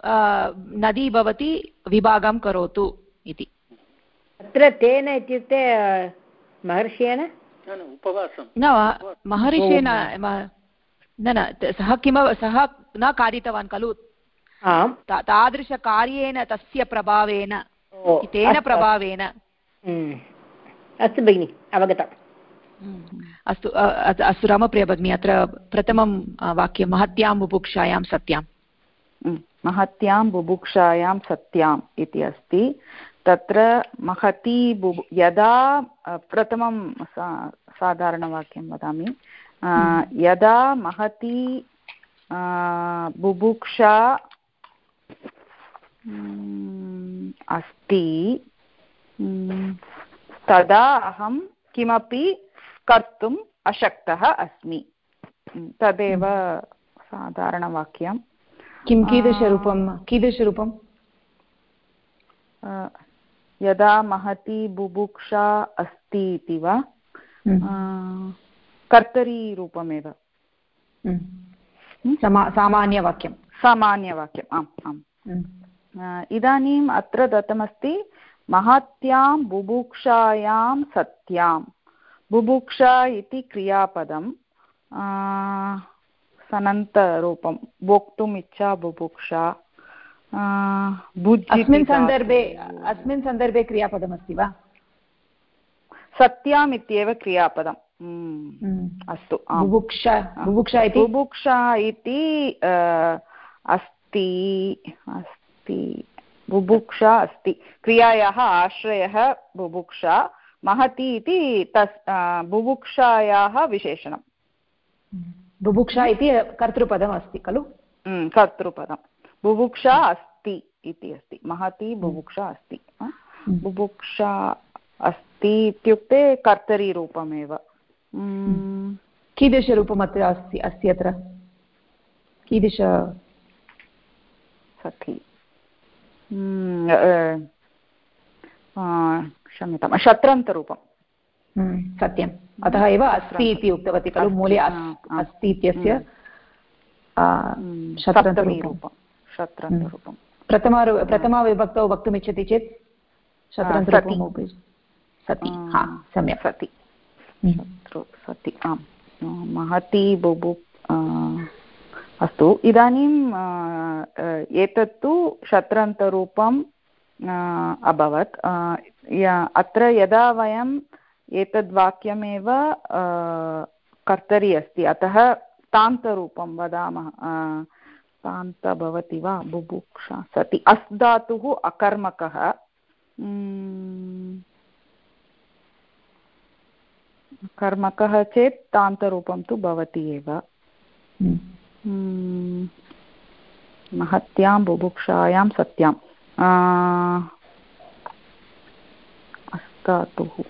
नदी भवती विभागं करोतु इति अत्र तेन इत्युक्ते महर्षेण न महर्षेण न न सः किम सः न खादितवान् खलु तादृशकार्येण तस्य प्रभावेन तेन प्रभावेन अस्तु भगिनि अवगतम् अस्तु अस्तु रामप्रिया भगिनी अत्र प्रथमं वाक्यं महत्यां बुभुक्षायां सत्यां महत्यां बुभुक्षायां सत्याम् इति अस्ति। तत्र महती बुभु यदा प्रथमं सा साधारणवाक्यं वदामि। यदा महती बुभुक्षा अस्ति तदा अहं किमपि कर्तुम् अशक्तः अस्मि। तदेव साधारणवाक्यं किं कीदृशरूपं? कीदृशरूपं? यदा महती बुभुक्षा अस्ति इति वा? हम्म। कर्तरीरूपमेव। हम्म। सामान्यवाक्यं सामान्यवाक्यम्। आम् आम्। हम्म। इदानीम् अत्र दत्तमस्ति महत्यां बुभुक्षायां सत्यां बुभुक्षा इति क्रियापदं सनन्तरूपं। भोक्तुम् इच्छा बुभुक्षा अस्मिन् सन्दर्भे अस्मिन् सन्दर्भे क्रियापदमस्ति वा? सत्याम् इत्येव क्रियापदम्। अस्तु बुभुक्षा बुभुक्षा इति? बुभुक्षा इति अस्ति अस्ति बुभुक्षा अस्ति। क्रियायाः आश्रयः बुभुक्षा महति इति तस् बुभुक्षायाः विशेषणं बुभुक्षा इति कर्तृपदम् अस्ति खलु? कर्तृपदं बुभुक्षा अस्ति इति अस्ति। महती बुभुक्षा अस्ति। बुभुक्षा अस्ति इत्युक्ते कर्तरीरूपमेव। कीदृशरूपम् अत्र अस्ति अस्ति अत्र? कीदृश सखी। क्षम्यतां शत्रन्तरूपं सत्यम् अतः एव अस्ति इति उक्तवती खलु मूले अस्ति इत्यस्य शत्रन्तरूपं प्रथमाविभक्तौ वक्तुमिच्छति चेत् शत्रन्तरूपम् सति हा सम्यक् सति सति आम् महती बुभु अस्तु इदानीम् एतत्तु शत्रन्तरूपम् अभवत् अत्र यदा वयम् एतद्वाक्यमेव कर्तरि अस्ति। अतः तान्तरूपं वदामः। तान्त भवति वा? बुभुक्षा सति। अस् धातुः अकर्मकः कर्मकः चेत् तान्तरूपं तु भवति एव। हम्म। महत्यां, बुभुक्षायां सत्याम्। अस्तातुः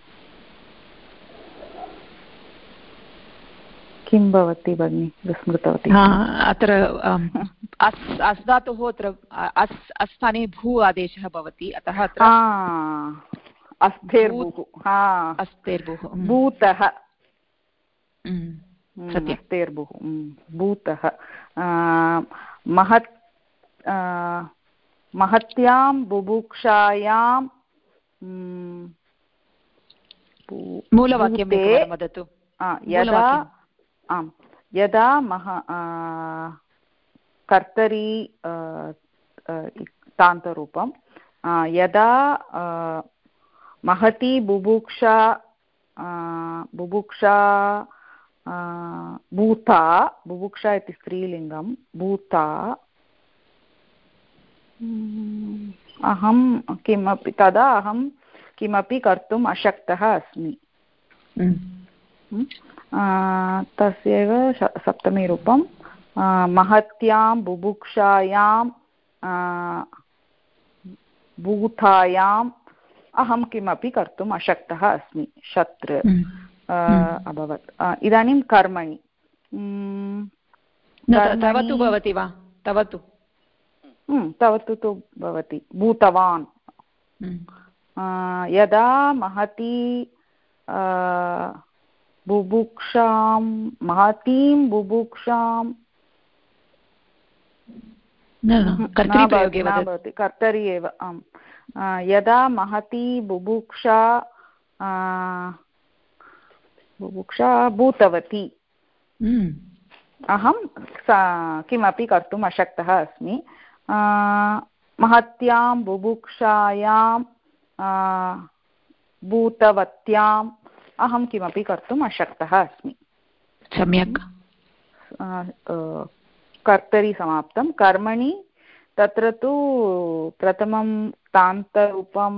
किं भवति भगिनि विस्मृतवती? अत्र अस् अस् धातुः अत्र अस् अस्थाने भू आदेशः भवति अतः अत्र अस्तेर्भुः अस्तेर्भुः भूतः हम्म। भूतः। महत् महत्यां बुभुक्षायां मूलवाक्यं वदतु। यदा आम्। यदा मह कर्तरी तान्तरूपं यदा महती बुभुक्षा बुभुक्षा भूता बुभुक्षा इति स्त्रीलिङ्गं भूता अहं किमपि तदा अहं किमपि कर्तुम् अशक्तः अस्मि। तस्यैव सप्तमीरूपं महत्यां बुभुक्षायां भूतायाम्। अहं किमपि कर्तुम् अशक्तः अस्मि। शत्रु अभवत्। इदानीं कर्मणि। तव तु भवति वा? तव तु तव तु तु भवति। भूतवान्। यदा महती बुभुक्षां महतीं बुभुक्षां। कर्तरि एव आम्। यदा महती बुभुक्षा बुभुक्षा भूतवती। हम्म। अहं किमपि कर्तुम् अशक्तः अस्मि। महत्यां बुभुक्षायां भूतवत्याम् अहं किमपि कर्तुम् अशक्तः अस्मि। सम्यक्। कर्तरि समाप्तं। कर्मणि तत्र तु प्रथमं तान्तरूपं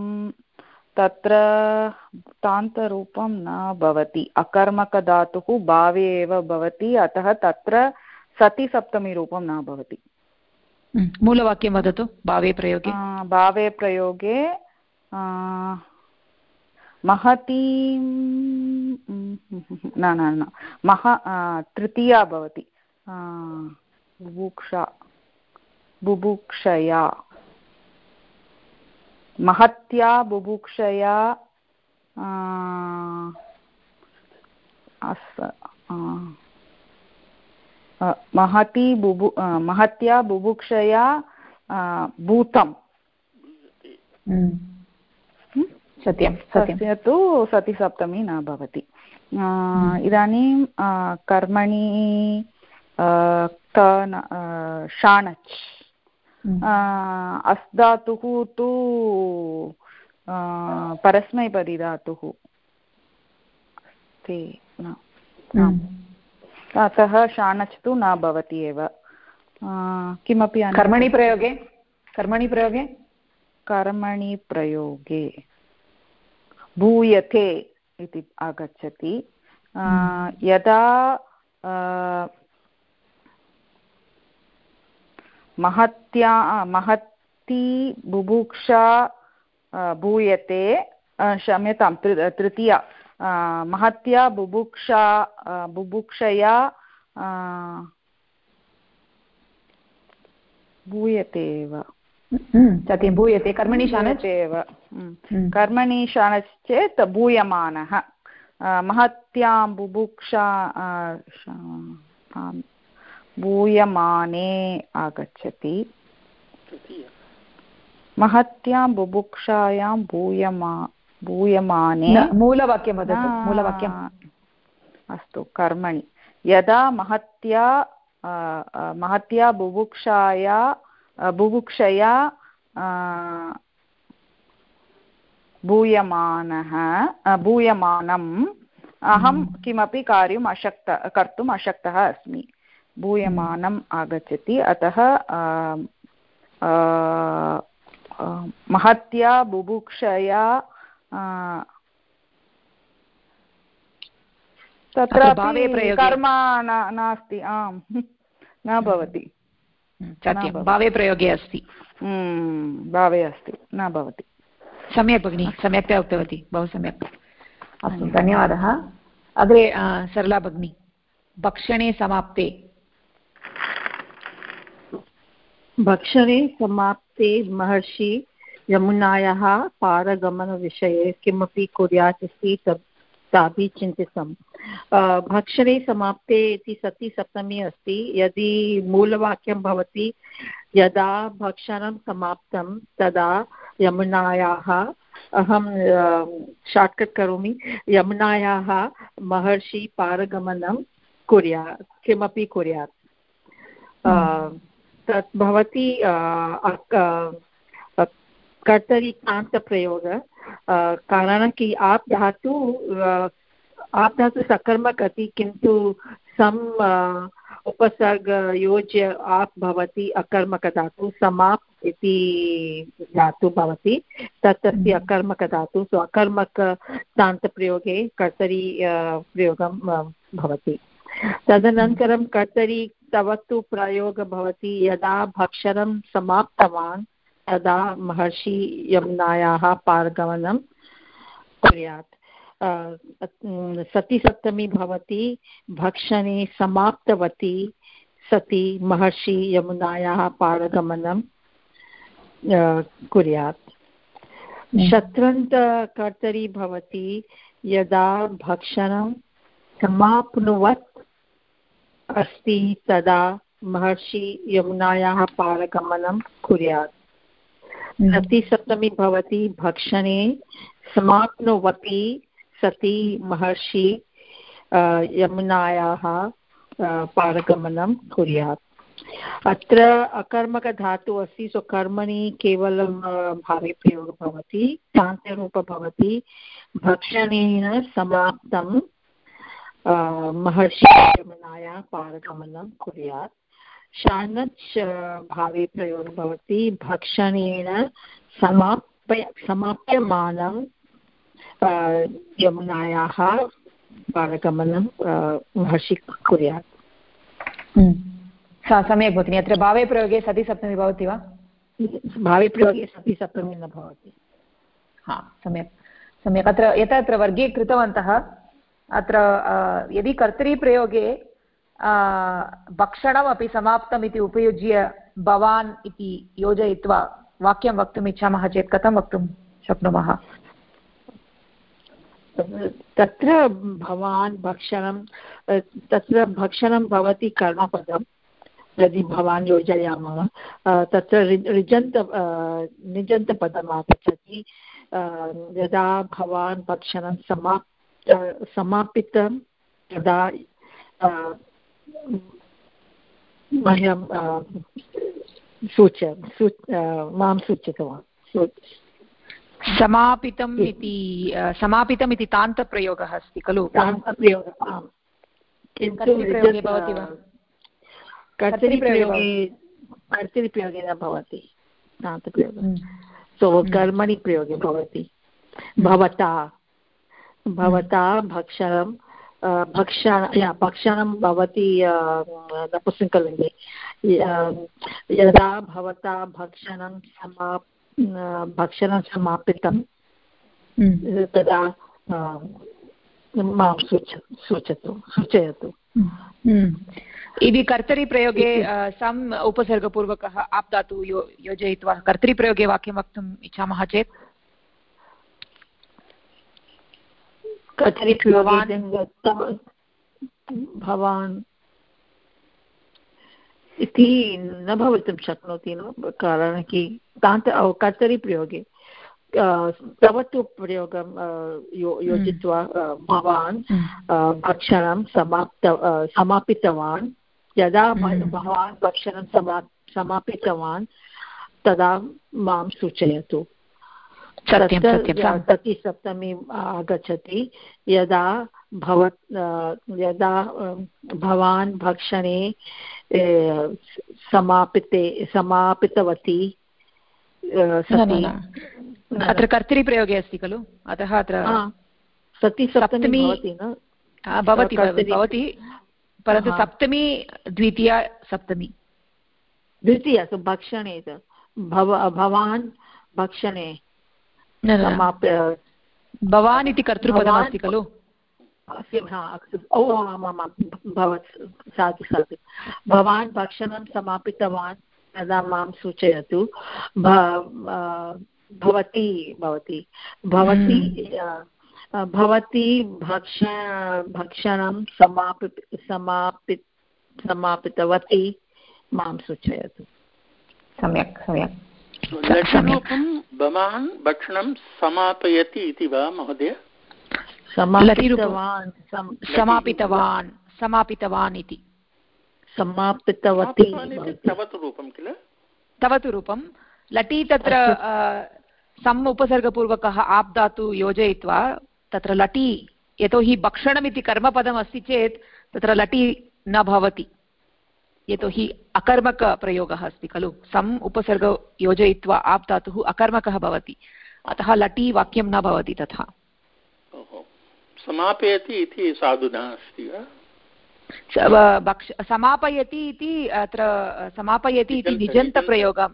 तत्र तान्तरूपं न भवति। अकर्मकधातुः भावे एव भवति अतः तत्र सतिसप्तमीरूपं न भवति। मूलवाक्यं वदतु भावे प्रयोगे। भावे प्रयोगे महतीं न न न, मह तृतीया भवति। बुभुक्षा, बुभुक्षया। महत्या, बुभुक्षया महती, बुभु महत्या, बुभुक्षया भूतं हम्म। सत्यं तस्य तु सतिसप्तमी न भवति। हम्म। इदानीं कर्मणि शाणच्। हम्म। अस्धातुः तु परस्मैपदिधातुः अस्ति अतः शाणच् तु न भवति एव। किमपि कर्मणि प्रयोगे? कर्मणि प्रयोगे? कर्मणि प्रयोगे। भूयते इति आगच्छति। यदा महत्या महती बुभुक्षा भूयते क्षम्यतां तृतीया महत्या बुभुक्षा बुभुक्षया भूयते एव। हम्म, सत्यं भूयते कर्मणि शानच् एव। कर्मणि शानच् चेत् भूयमानः महत्यां बुभुक्षा भूयमाने आगच्छति महत्यां बुभुक्षायां भूयमा भूयमाने मूलवाक्यं वदतु मूलवाक्यम् अस्तु कर्मणि यदा महत्या महत्या बुभुक्षाया बुभुक्षया भूयमानः भूयमानम् अहं हम्म। किमपि कार्यम् अशक्त कर्तुम् अशक्तः अस्मि। भूयमानम् आगच्छति अतः महत्या बुभुक्षया तत्र कर्म नास्ति आम् [LAUGHS] न भवति। सत्यं भावे प्रयोगे अस्ति भावे अस्ति न भवति सम्यक् भगिनि सम्यक्तया उक्तवती बहु सम्यक् अस्तु धन्यवादः अग्रे सरला भगिनी भक्षणे समाप्ते भक्षणे समाप्ते महर्षि यमुनायाः पारगमनविषये किमपि कुर्यात् इति तत् ताभिः चिन्तितं भक्षणे समाप्ते इति सति सप्तमी अस्ति। यदि मूलवाक्यं भवति यदा भक्षणं समाप्तं तदा यमुनायाः अहं शार्ट्कट् करोमि। यमुनायाः महर्षि पारगमनं कुर्यात् किमपि कुर्यात्। तत् भवति कर्तरिकान्तप्रयोग कारण कि आप धातु आप धातु सकर्मक अस्ति किन्तु सम् उपसर्ग योज्य आप भवति अकर्मकधातु समाप् इति धातु भवति तत् अस्ति हम्म। अकर्मकधातु सो अकर्मक तान्तप्रयोगे कर्तरी प्रयोगं भवति। तदनन्तरं कर्तरी तव तु प्रयोगः भवति यदा भक्षणं समाप्तवान् तदा महर्षि यमुनायाः पारगमनं कुर्यात्। सतिसप्तमी भवति भक्षणे समाप्तवती सति महर्षि यमुनायाः पारगमनं कुर्यात्। हम्म। शत्रन्तकर्तरी भवति यदा भक्षणं समाप्नुवत् अस्ति तदा महर्षि यमुनायाः पारगमनं कुर्यात्। सतिसप्तमी हम्म। भवति भक्षणे, समाप्नुवति सति महर्षि यमुनायाः पारगमनं कुर्यात्। अत्र अकर्मकधातुः अस्ति सो कर्मणि केवलं भावे प्रयोगः भवति, शान्तरूपः भवति। भक्षणेन समाप्तं महर्षि यमुनायाः पारगमनं कुर्यात्। शानच् भावे प्रयोगः भवति। भक्षणेन समाप्य समाप्यमानं यमुनायाः पारगमनं महर्षि कुर्यात्। हम्म। सा सम्यक् भगिनि अत्र भावे प्रयोगे सति सप्तमी भवति वा? भावे प्रयोगे सति सप्तमी न भवति। हा सम्यक्। सम्यक्। अत्र यथा अत्र वर्गे कृतवन्तः अत्र यदि कर्तरीप्रयोगे भक्षणमपि समाप्तम् इति उपयुज्य भवान् इति योजयित्वा वाक्यं वक्तुम् इच्छामः चेत् कथं वक्तुं शक्नुमः? तत्र भवान् भक्षणं तत्र भक्षणं भवति कर्मपदं, यदि भवान् योजयामः। तत्र रिजन्त निजन्तपदम् आगच्छति यदा भवान् भक्षणं समाप् समापितं, तदा मह्यं सूच माँ सूचितवान्। समापितम् इति समापितम् इति तान्तप्रयोगः अस्ति खलु? तान्तप्रयोगः आम्। कर्तरिप्रयोगे भवति वा? कर्तरिप्रयोगे कर्तरिप्रयोगे न भवति तान्तप्रयोगः। हम्म। सो हम्म। कर्मणि प्रयोगे भवति। भवता भवता भक्षणं भक्षण भक्षणं भवति नपुंसकलिङ्गे। यदा भवता भक्षणं समा भक्षणं समापितं हम्म। तदा माँ सूच सूचतु सूचयतु। हम्म। यदि कर्तरिप्रयोगे सम् उपसर्गपूर्वकः आप् धातु यो योजयित्वा कर्तरिप्रयोगे वाक्यं वक्तुम् इच्छामः चेत्। भवान् इति न भवितुं शक्नोति न कारणं कि तान्त कर्तरिप्रयोगे तव तु प्रयोगं यो योजित्वा भवान् भक्षणं समाप्त समापितवान्। यदा भवान् भक्षणं समा समापितवान् तदा माँ सूचयतु। सप्तमी आगच्छति। यदा भव यदा भवान् भक्षणे समापिते समापितवती अत्र कर्तरिप्रयोगे अस्ति खलु? अतः अत्र सति सप्तमी भवति भवति परन्तु सप्तमी द्वितीया सप्तमी। द्वितीया भक्षणे भव भवान् भक्षणे। समाप्य भवान् इति कर्तृपदमस्ति खलु? ओ आमां भवत् साधु साधु। भवान् भक्षणं समापितवान् तदा माँ सूचयतु। भवती भवती भवती भवती भक्ष भक्षणं समापि समापि समापितवती माँ सूचयतु। सम्यक् सम्यक्। लघुरूपं भवान् भक्षणं समापयति इति वा महोदय? समापितवान् समापितवान् समापितवान् इति। समापितवती। तव तु रूपं किल? तव तु रूपं। लटि तत्र सम् उपसर्गपूर्वकः आप् धातु योजयित्वा तत्र लटि यतोहि भक्षणमिति कर्मपदमस्ति चेत् तत्र लटि न भवति। यतोहि अकर्मकप्रयोगः अस्ति खलु? सम् उपसर्ग योजयित्वा आप् धातुः अकर्मकः भवति। अतः लटि वाक्यं न भवति तथा। समापयति इति साधु न अस्ति वा? भक्ष समापयति इति अत्र समापयति इति निजन्तप्रयोगः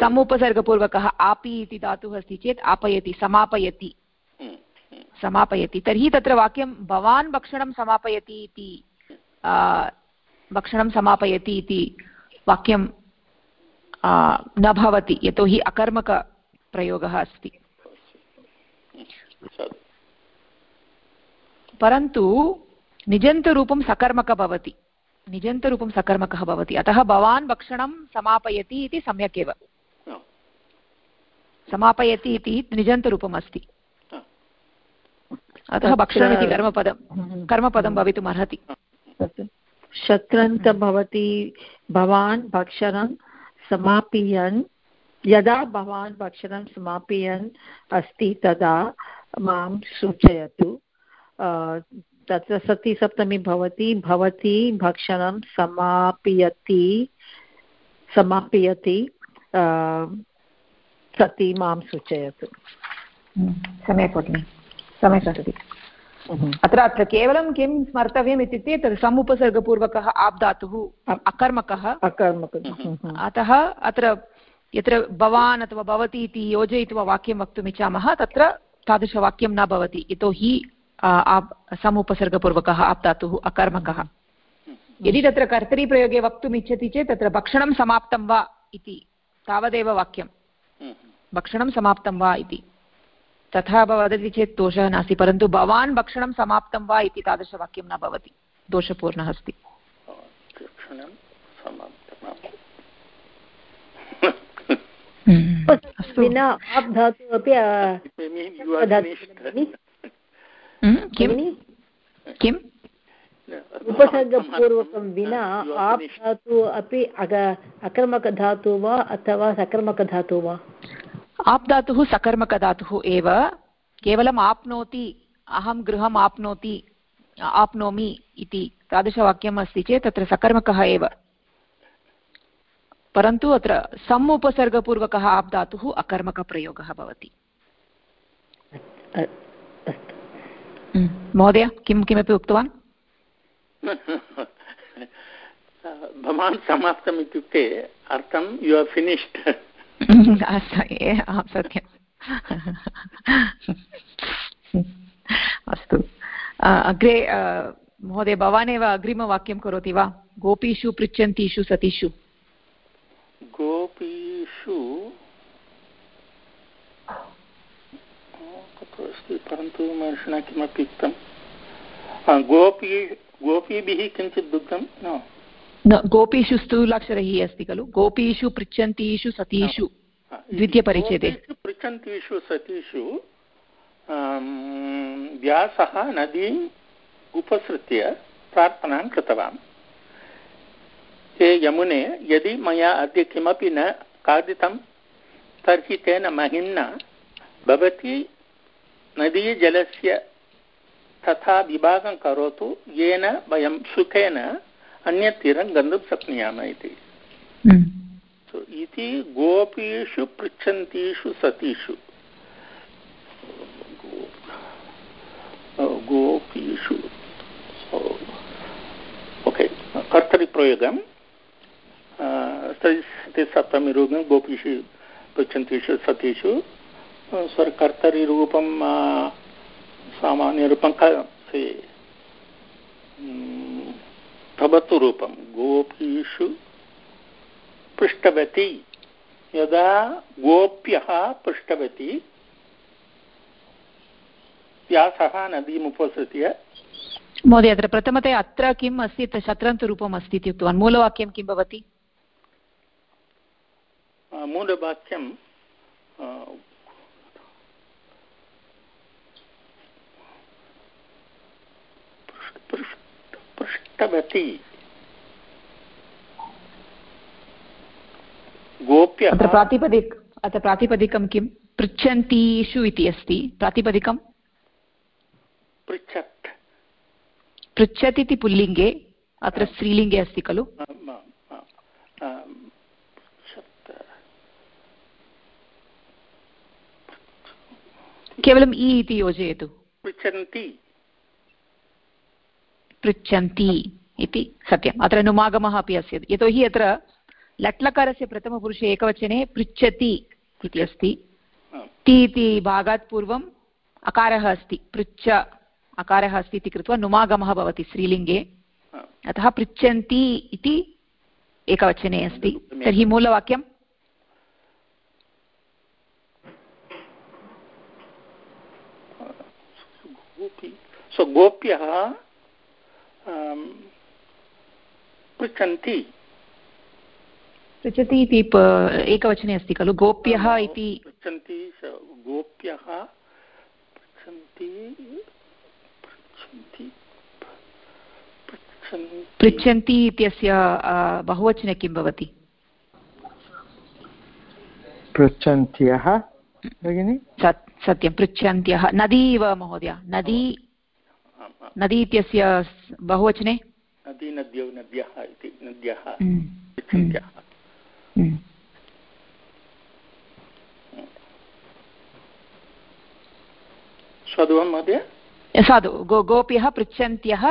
समुपसर्गपूर्वकः आपि इति धातुः अस्ति चेत् आपयति समापयति। हम्म, हम्म। समापयति। तर्हि तत्र वाक्यं भवान् भक्षणं समापयति इति भक्षणं समापयति इति वाक्यं न भवति यतोहि अकर्मकप्रयोगः अस्ति। परन्तु निजन्तरूपं सकर्मक भवति। निजन्तरूपं सकर्मकः भवति। अतः भवान् भक्षणं समापयति इति सम्यक् एव समापयति इति निजन्तरूपम् अस्ति। अतः भक्षणमिति कर्मपदं कर्मपदं भवितुम् अर्हति शत्रन्त भवति भवान् भक्षणं समापयन्। यदा भवान् भक्षणं समापयन् अस्ति तदा माँ सूचयतु। तत्र सति सप्तमी भवति, भवती भक्षणं समापयति समापयति सति माँ सूचयतु। सम्यक् भगिनि, सम्यक् अस्ति। अत्र अत्र केवलं किं स्मर्तव्यम् इत्युक्ते तत् समुपसर्गपूर्वकः आप् धातुः अकर्मकः। अकर्मकः। हम्म। अतः अत्र यत्र भवान् अथवा भवती इति योजयित्वा वाक्यं वक्तुमिच्छामः तत्र तादृशवाक्यं न भवति। यतोहि समुपसर्गपूर्वकः आप् धातुः अकर्मकः। यदि तत्र कर्तरीप्रयोगे वक्तुम् इच्छति चेत् तत्र भक्षणं समाप्तं वा इति तावदेव वाक्यं भक्षणं समाप्तं वा इति। तथा वदति चेत् दोषः नास्ति परन्तु भवान् भक्षणं समाप्तं वा इति तादृशवाक्यं न भवति। दोषपूर्णः अस्ति। धातु अपि किं किम्? उपसर्गपूर्वकं विना आप् धातु अपि अकर्मकधातु वा अथवा सकर्मकधातु वा? आप् धातुः सकर्मकधातुः एव। केवलम् आप्नोति अहं गृहम् आप्नोति आप्नोमि इति तादृशवाक्यम् अस्ति चेत् तत्र सकर्मकः एव। परन्तु अत्र सम् उपसर्गपूर्वकः आप् धातुः अकर्मकप्रयोगः भवति। महोदय किं किमपि उक्तवान्? भवान् समाप्तम् इत्युक्ते अर्थं यु आर् फिनिश्ड् सत्यम् अस्तु अग्रे महोदय भवान् एव अग्रिमवाक्यं करोति वा गोपीषु पृच्छन्तीषु सतीषु गोपीषु अस्ति परन्तु महर्षिणा किमपि उक्तं गोपी गोपीभिः किञ्चित् दुग्धं न न गोपीषु स्थूलाक्षरैः अस्ति खलु गोपीषु पृच्छन्तीषु सतीषु द्वितीयपरिच्छेदे। पृच्छन्तीषु सतीषु व्यासः नदीम् उपसृत्य प्रार्थनां कृतवान्। हे यमुने यदि मया अद्य किमपि न खादितं तर्हि तेन महिम्ना भवती नदीजलस्य तथा विभागं करोतु येन वयं सुखेन अन्यतीरं गन्तुं शक्नुयाम इति। हम्म। इति गोपीषु पृच्छन्तीषु सतीषु। गोपीषु। ओके कर्तरिप्रयोगं सप्तमीरूपं गोपीषु पृच्छन्तीषु सतीषु। स्वरकर्तरिरूपं सामान्यरूपं से भवतु रूपं। गोपीषु पृष्टवती। यदा गोप्यः पृष्टवती व्यासः नदीम् उपसृत्य। महोदय अत्र प्रथमतया अत्र किम् अस्ति शत्रन्तरूपम् अस्ति इति उक्तवान्। मूलवाक्यं किं भवति? मूलवाक्यं पृष्टवती। गोप्यः। अत्र प्रातिपदिक अत्र प्रातिपदिकं किं? पृच्छन्तीषु इति अस्ति। प्रातिपदिकं? पृच्छत्। पृच्छत् इति पुल्लिङ्गे अत्र स्त्रीलिङ्गे अस्ति खलु? केवलम् इ इति योजयतु। पृच्छन्ति। पृच्छन्ति इति सत्यम्। अत्र नुमागमः अपि अस्ति। यतोहि अत्र लट्लकारस्य प्रथमपुरुषे एकवचने पृच्छति इति अस्ति। ति इति भागात् पूर्वम् अकारः अस्ति। पृच्छ अकारः अस्ति इति कृत्वा नुमागमः भवति स्त्रीलिङ्गे। अतः पृच्छन्ति इति एकवचने अस्ति। तर्हि मूलवाक्यं सो गोप्यः पृच्छन्ति। पृच्छति इति एकवचने अस्ति खलु? गोप्यः इति पृच्छन्ति गोप्यः पृच्छन्ति पृच्छन्ति पृच्छन्ति। इत्यस्य बहुवचने किं भवति? पृच्छन्त्यः भगिनि? सत्यं पृच्छन्त्यः। नदी इव महोदय। नदी नदी इत्यस्य बहुवचने? नदी नद्यौ नद्यः इति नद्यः। पृच्छन्त्यः। हम्म। महोदय? साधु गो गोप्यः पृच्छन्त्यः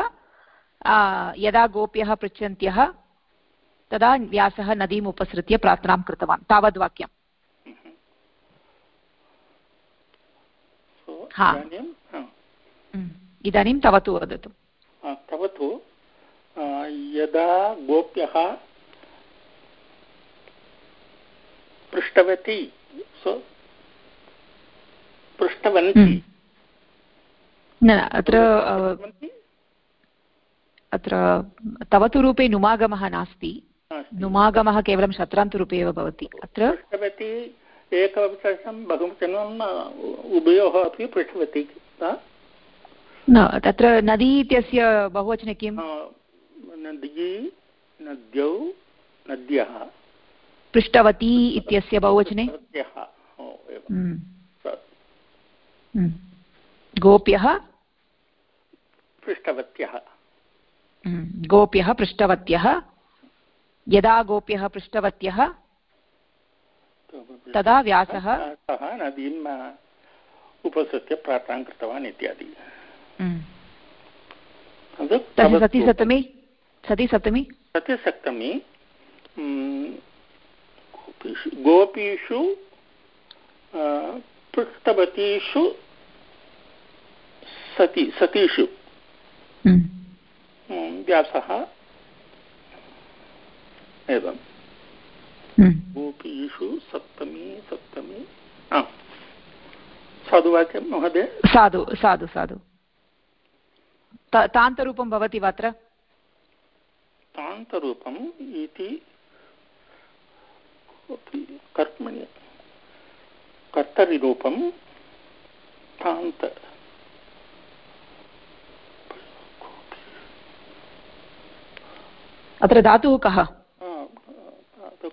यदा गोप्यः पृच्छन्त्यः तदा व्यासः नदीम् उपसृत्य प्रार्थनां कृतवान् तावद् वाक्यम्। हा। इदानीं तव तु वदतु। तव तु यदा गोप्यः पृष्टवती। सो पृष्टवन्ति। न अत्र अत्र तव तु रूपे नुमागमः नास्ति। नुमागमः केवलं शत्रान्तरूपे एव भवति। अत्र पृष्टवती एकवचनं बहुवचनम् उभयोः अपि पृष्टवती न तत्र नदी इत्यस्य बहुवचने किं नदी नद्यौ नद्यः। पृष्टवती इत्यस्य बहुवचने? गोप्यः? पृष्टवत्यः। गोप्यः पृष्टवत्यः? यदा गोप्यः पृष्टवत्यः? तदा व्यासः? नदीम् उपसृत्य प्रार्थनां कृतवान् इत्यादि। तर्हि सति सप्तमी सप्तमी गोपीषु पृष्ठवतीषु सति सतीषु। व्यासः। एवं। गोपीषु सप्तमी सप्तमी। साधुवाक्यं महोदय? साधु साधु साधु। तान्तरूपं भवति वा अत्र? तान्तरूपम् इति कर्मणि। कर्तरिरूपं तान्त अत्र धातुः कः?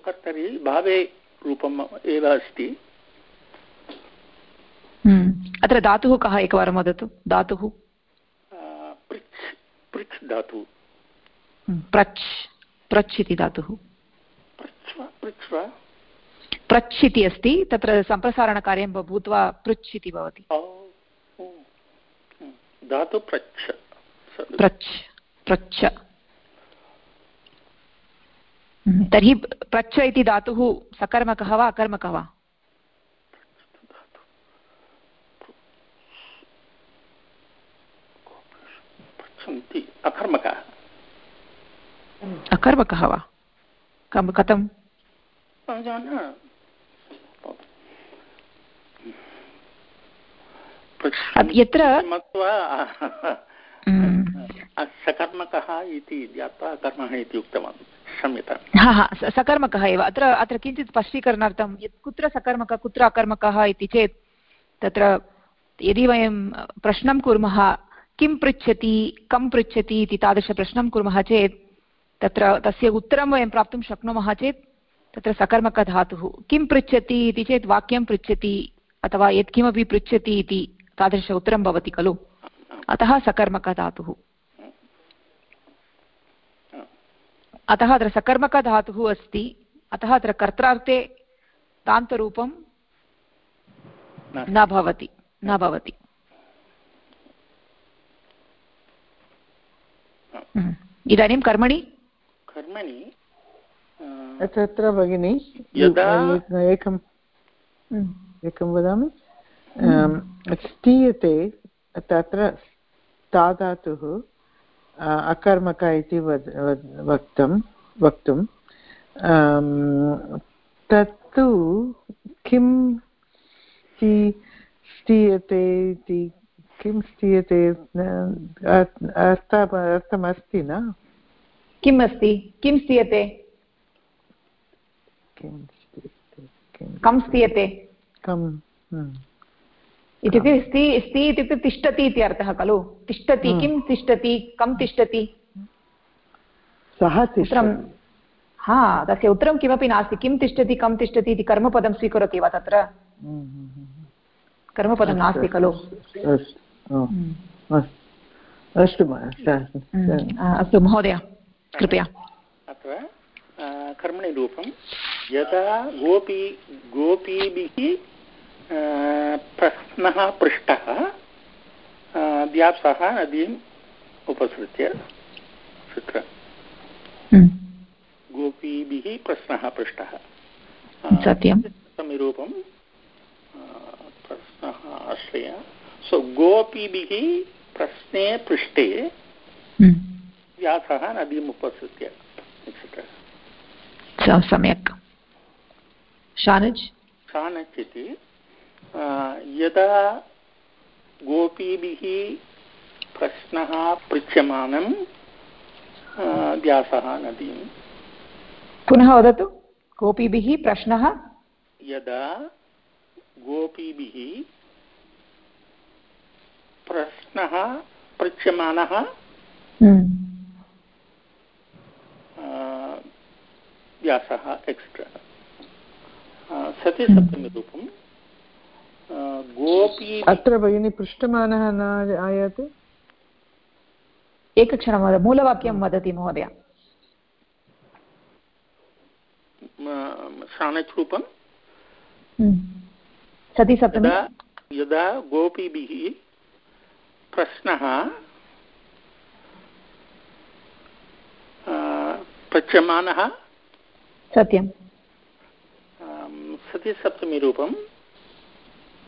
कर्तरि भावे रूपम् एव अस्ति। अत्र धातुः कः एकवारं वदतु? धातुः? पृच् पृच् धातु। प्रच् प्रच् इति धातुः। पृच् वा? प्रच् इति अस्ति तत्र सम्प्रसारणकार्यं भूत्वा पृच् इति भवति धातु प्रच्छ प्रच् प्रच्छ तर्हि प्रच्छ इति धातुः सकर्मकः वा अकर्मकः वा? अकर्मकः। अकर्मकः वा? कथं यत्र हम्म। [LAUGHS] सकर्मकः इति ज्ञात्वा कर्मः इति उक्तवान् क्षम्यताम् हा हा सकर्मकः एव। अत्र अत्र किञ्चित् स्पष्टीकरणार्थं यत् कुत्र सकर्मकः कुत्र अकर्मकः इति चेत् तत्र यदि वयं प्रश्नं कुर्मः किं पृच्छति कं पृच्छति इति तादृशप्रश्नं कुर्मः चेत् तत्र तस्य उत्तरं वयं प्राप्तुं शक्नुमः चेत् तत्र सकर्मकधातुः। किं पृच्छति इति चेत् वाक्यं पृच्छति अथवा यत्किमपि पृच्छति इति तादृश उत्तरं भवति खलु? अतः सकर्मकधातुः। अतः अत्र सकर्मकधातुः अस्ति। अतः अत्र कर्त्रार्थे तान्तरूपं न भवति न भवति। हम्म। इदानीं कर्मणि? कर्मणि तत्र भगिनि एकम् एकं वदामि। स्थीयते तत्र अ, अकर्मक इति वद वक्तं वक्तुं। तत्तु किं स्थीयते इति किं स्थीयते अर्थमस्ति न? किम् अस्ति किं स्तीयते? किं स्थीयते किं स्तीयते? कं। इत्युक्ते स्ति स्ति इत्युक्ते तिष्ठति इति अर्थः खलु? तिष्ठति। किं तिष्ठति? कं तिष्ठति? सः उत्तरं। हा तस्य उत्तरं किमपि नास्ति। किं तिष्ठति कं तिष्ठति इति कर्मपदं स्वीकरोति वा तत्र। कर्मपदं नास्ति खलु। अस्तु अस्तु महोदय कृपया। अत्र कर्मणि रूपं। यदा गोपी गोपीभिः प्रश्नः पृष्टः व्यासः नदीम् उपसृत्य सूत्र गोपीभिः प्रश्नः पृष्टः सत्यं समीरूपं प्रश्नः आश्रय सो गोपीभिः प्रश्ने पृष्टे व्यासः नदीम् उपसृत्य सम्यक् शानुज् शानच् इति यदा गोपीभिः प्रश्नः पृच्छ्यमानं व्यासः नदीं पुनः वदतु गोपीभिः प्रश्नः? यदा गोपीभिः प्रश्नः पृच्छ्यमानः हम्म, व्यासः एक्स्ट्रा सति सप्तमीरूपं अ, गोपी अत्र भगिनी पृष्टमानः न आयाति? एकक्षणं वद मूलवाक्यं वदति महोदय। शानच् हम्म, सति सप्तमी। यदा यदा गोपीभिः प्रश्नः पृच्छ्यमानः सत्यं अं, सति सप्तमीरूपं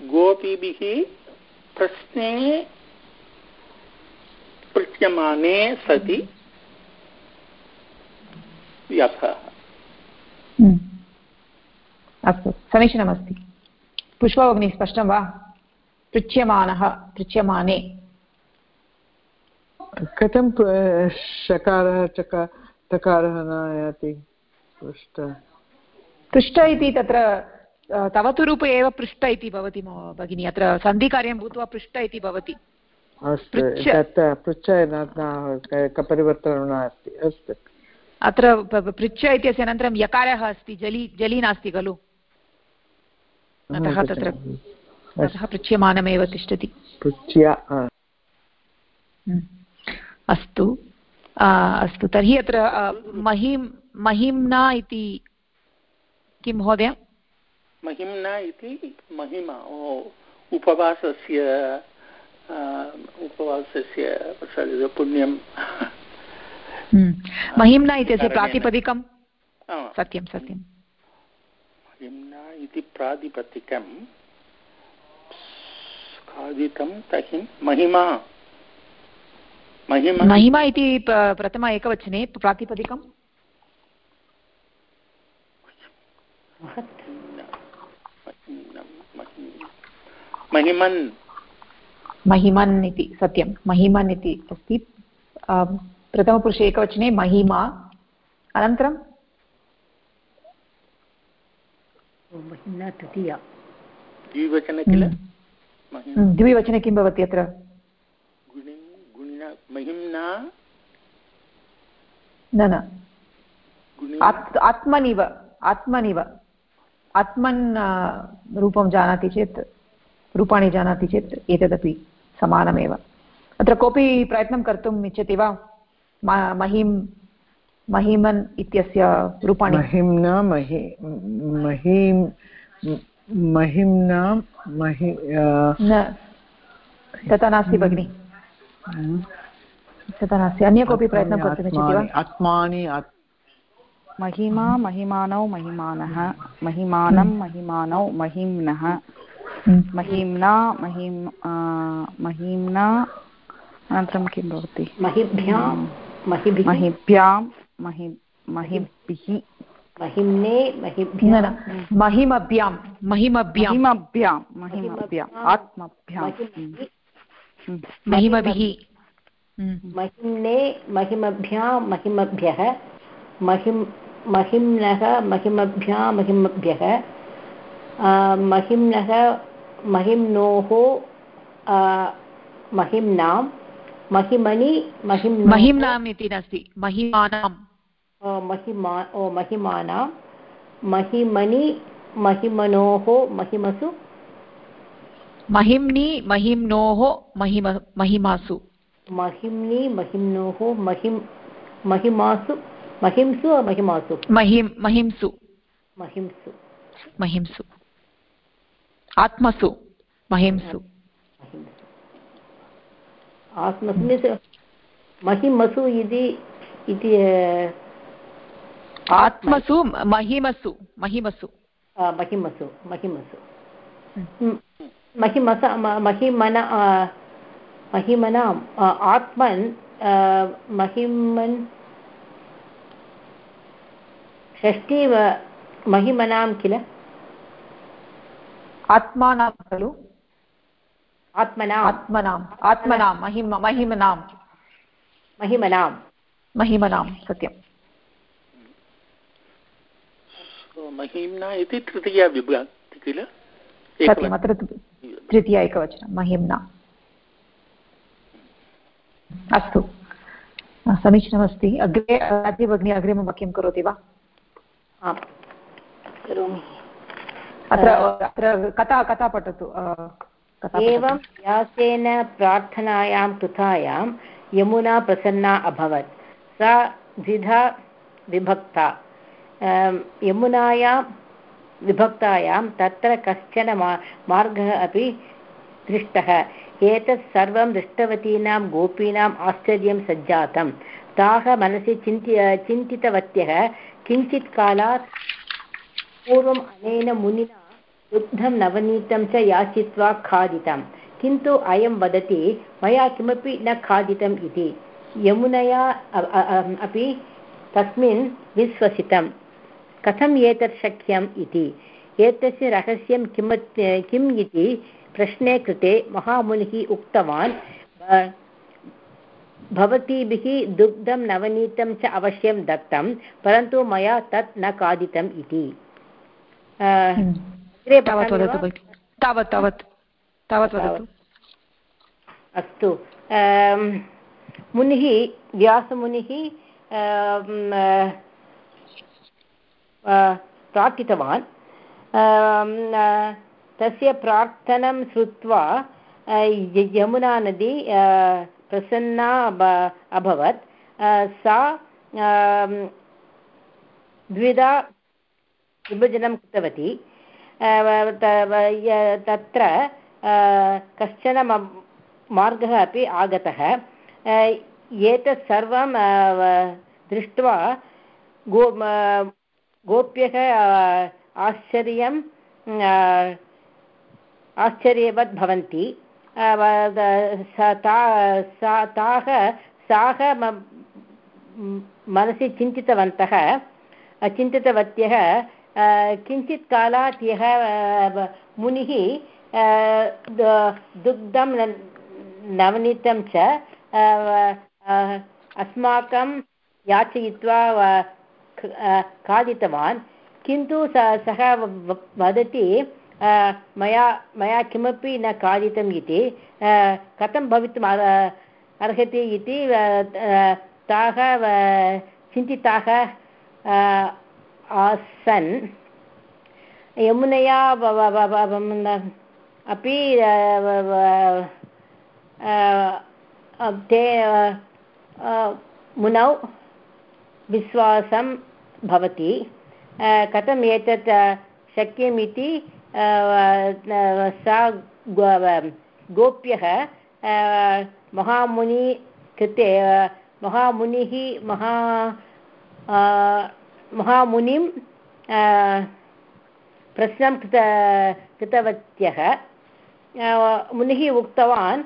गोपीभिः प्रश्ने पृच्छ्यमाने सति व्यासः। हम्म, अस्तु समीचीनमस्ति। पुष्पभगिनी स्पष्टं वा? पृच्छ्यमानः पृच्छ्यमाने। कथं प- शकारः चका तकारः न आयाति पृष्ट पृष्ठ इति तत्र तव तु रूपे एव पृष्ठ इति भवति भगिनि अत्र सन्धिकार्यं भूत्वा पृष्ठ इति भवति। अस्तु तत् पृच्छ परिवर्तनं नास्ति अस्तु। अत्र पृच्छ इत्यस्य अनन्तरं यकारः अस्ति जलि जलि नास्ति खलु? अतः तत्र अतः पृच्छ्यमानमेव तिष्ठति। पृच्छ्य हम्म। अस्तु। अस्तु तर्हि अत्र महिं महिम्ना इति किं महोदय? महिम्ना इति महिमा ओ, उपवासस्य उपवासस्य पुण्यं। हम्म। महिम्ना इत्यस्य प्रातिपदिकं सत्यं सत्यं महिम्ना इति प्रातिपदिकं खादितं तहिं महिमा। महिमा महिमा इति प्रथम एकवचने प्रातिपदिकं महिम्नं, महिम्- महिमन् इति सत्यं महिमन् इति अस्ति। प्रथमपुरुषे एकवचने महिमा। अनन्तरं? तृतीया। द्विवचने किल? द्विवचने किं भवति अत्र? महिम्ना। न न। आत्मनिव आत्मनिव। आत्मन् रूपं जानाति चेत् रूपाणि जानाति चेत् एतदपि समानमेव। अत्र कोऽपि प्रयत्नं कर्तुम् इच्छति वा? महिं महिमन् इत्यस्य रूपाणि? महिम्ना महि महिं महिम्ना महि न तथा नास्ति भगिनि। तथा नास्ति। अन्य कोऽपि प्रयत्नं कर्तुमिच्छति वा? आत्मानि महिमा महिमानौ महिमानः महिमानं महिमानौ महिम्नः। महिम्ना महिं महिम्ना अनन्तरं किं भवति? महिभ्यां महिभ्यां महि महिभिः। महिम्ने महिभ्यां। महिमभ्यां महिमभ्यां। महिमभ्यां महिमभ्याम् आत्मभ्यां। महिमभिः। महिम्ने महिमभ्यां महिमभ्यः महिम् महिम्नः महिमभ्यां महिमभ्यः। महिम्नः महिम्नोः महिम्नां महिमनि महिम् महिम्नाम् इति नास्ति महिमानां महिमा ओ महिमानां महिमनि महिमनोः महिमसु। महिम्नि महिम्नोः महिम महिमासु। महिम्नि महिम्नोः महिम् महिमासु महिंसु महिमासु। महिं महिंसु महिंसु महिंसु आत्मसु मीन्स् महिमसु इति इति आत्मसु महिमसु महिमसु। महिमसु महिमसु। महिमस महिमन महिमनाम् आत्मन् महिमन् षष्ठी महिमनां किल? आत्मानां खलु। आत्मनाम्। आत्मनाम्। आत्मनां महिम महिमनां महिमनां महिमनां सत्यम्। महिम्ना इति तृतीया विभक्ति किल? सत्यम् अत्र तृतीया एकवचनं महिम्ना। अस्तु। समीचीनमस्ति। अग्रे भगिनी अग्रिमं वाक्यं करोति वा? करोमि। अत्र अत्र कथा कथा पठतु एवं व्यासेन प्रार्थनायां कृतायां यमुना प्रसन्ना अभवत्। सा द्विधा विभक्ता। यमुनायां विभक्तायां तत्र कश्चन मार्गः अपि दृष्टः। एतत् सर्वं दृष्टवतीनां गोपीनाम् आश्चर्यं सज्जातं। ताः मनसि चिन्ति चिन्तितवत्यः किञ्चित् कालात् पूर्वम् अनेन मुनिना दुग्धं नवनीतं च याचित्वा खादितं किन्तु अयं वदति, मया किमपि न खादितम् इति। यमुनया अपि तस्मिन् विश्वसितं कथम् एतत् शक्यम् इति? एतस्य रहस्यं किम किम् इति प्रश्ने कृते महामुनिः उक्तवान् भवतीभिः दुग्धं नवनीतं च अवश्यं दत्तं परन्तु मया तत् न खादितम् इति। तावत् तावत् तावत् वदतु अस्तु मुनिः व्यासमुनिः प्रार्थितवान् तस्य प्रार्थनं श्रुत्वा यमुनानदी प्रसन्ना अभवत् सा द्विधा विभजनं कृतवती। तत्र कश्चन मार्गः अपि आगतः। एतत् सर्वं दृष्ट्वा गो गोप्यः आश्चर्यं आश्चर्यवत् भवन्ति। ताः, साः मनसि चिन्तितवन्तः। चिन्तितवत्यः किञ्चित् कालात् यः मुनिः दुग्धं नवनीतं च अस्माकं याचयित्वा खादितवान्। किन्तु सः वदति मया मया किमपि न खादितम् इति कथं भवितुम् अर्हति इति ताः चिन्तिताः आसन्। यमुनया अपि ते मुनौ विश्वासं भवति। कथम् एतत् शक्यम् इति सा गोप्यः महामुनि कृते महामुनिः महा महामुनिं प्रश्नं कृत, कृतवत्यः मुनिः उक्तवान्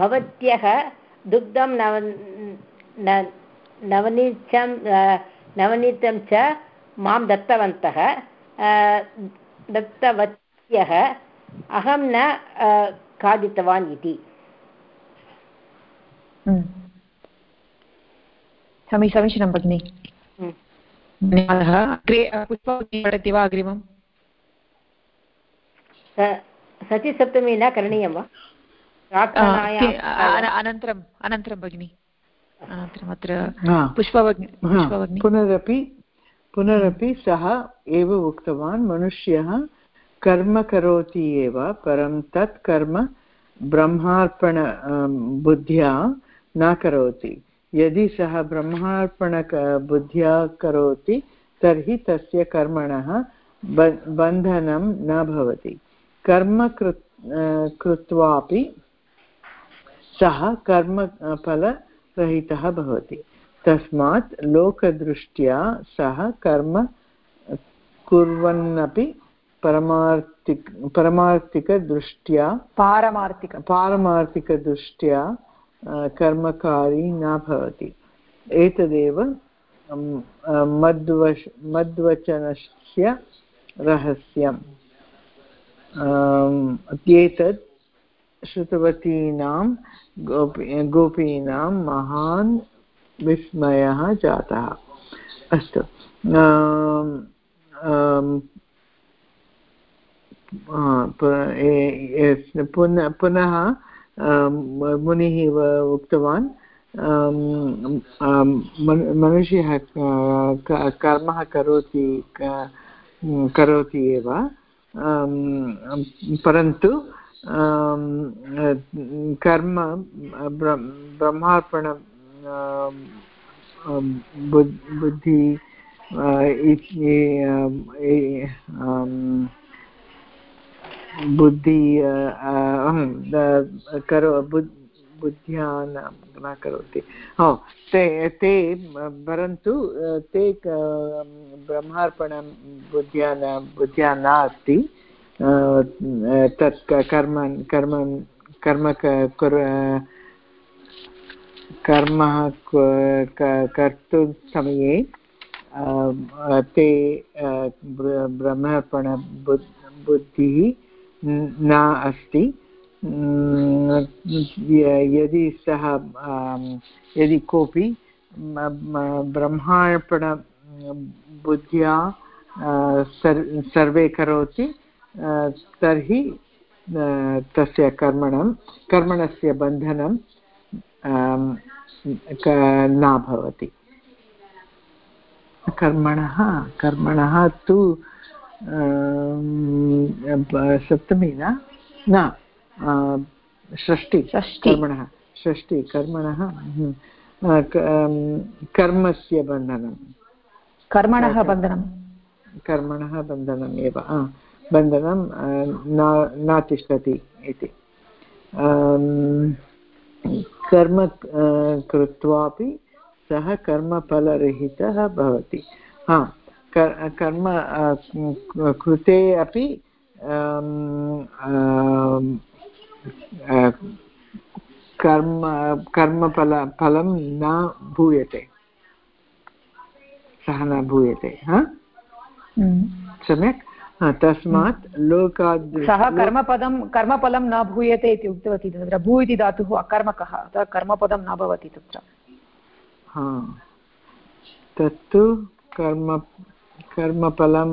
भवत्यः दुग्धं नव नवनीतं नवनीतं च माँ दत्तवन्तः दत्तवत्यः अहं न खादितवान् इति। समी समीचीनं भगिनि हम्म। धन्यवादः अग्रे पुष्पवती पठति वा अग्रिमम् सतिसप्तमी न करणीयं वा अनन्तरम् अनन्तरं भगिनि अनन्तरम् अत्र पुष्पवग्नि पुनरपि पुनरपि सः एव उक्तवान् मनुष्यः कर्म करोति एव परं तत् कर्म ब्रह्मार्पण बुद्ध्या न करोति। यदि सः ब्रह्मार्पण बुद्ध्या करोति तर्हि तस्य कर्मणः बन्धनं न भवति। कर्म कृत्वापि सः कर्मफलरहितः भवति। तस्मात् लोकदृष्ट्या सः कर्म कुर्वन्नपि परमार्थिक परमार्थिकदृष्ट्या पारमार्थिक पारमार्थिकदृष्ट्या कर्मकारी न भवति। एतदेव मद्वश, मद्वचनस्य रहस्यम्। एतत् श्रुतवतीनां गोपी, गोपीनां महान् विस्मयः जातः। अस्तु। पुनः मुनिः उक्तवान् मनुष्यः कर्मः करोति करोति एव परन्तु कर्म ब्रह्मार्पण बुद्धि बुद्धि करो बुद्ध्या न करोति। हो, ते ते, परन्तु ते ब्रह्मार्पणं बुद्ध्या न, बुद्ध्या नास्ति। तत् कर्म कर्म कर्म कर्म कर्तुं समये ते ब्रह्मार्पण बुद्धिः न अस्ति। यदि सः यदि कोऽपि ब्रह्मार्पण, बुद्ध्या सर्वे करोति तर्हि तस्य कर्मणं, कर्मणस्य बन्धनं न भवति। कर्मणः कर्मणः तु सप्तमी न? न षष्टि कर्मणः षष्टि कर्मणः हम्म, कर्मस्य बन्धनं. कर्मणः बन्धनं. कर्मणः बन्धनम् एव बन्धनं न तिष्ठति इति. कर्म कृत्वापि सः कर्मफलरहितः भवति. हा कर्म कृते अपि कर्म कर्मफल फलं न भूयते। सः न भूयते हा? हम्म। सम्यक्? तस्मात् लोकाद् सः कर्मपदं कर्मफलं न भूयते इति उक्तवती तत्र। भू इति धातुः अकर्मकः अतः कर्मपदं न भवति तत्र। तत्तु कर्म कर्मफलं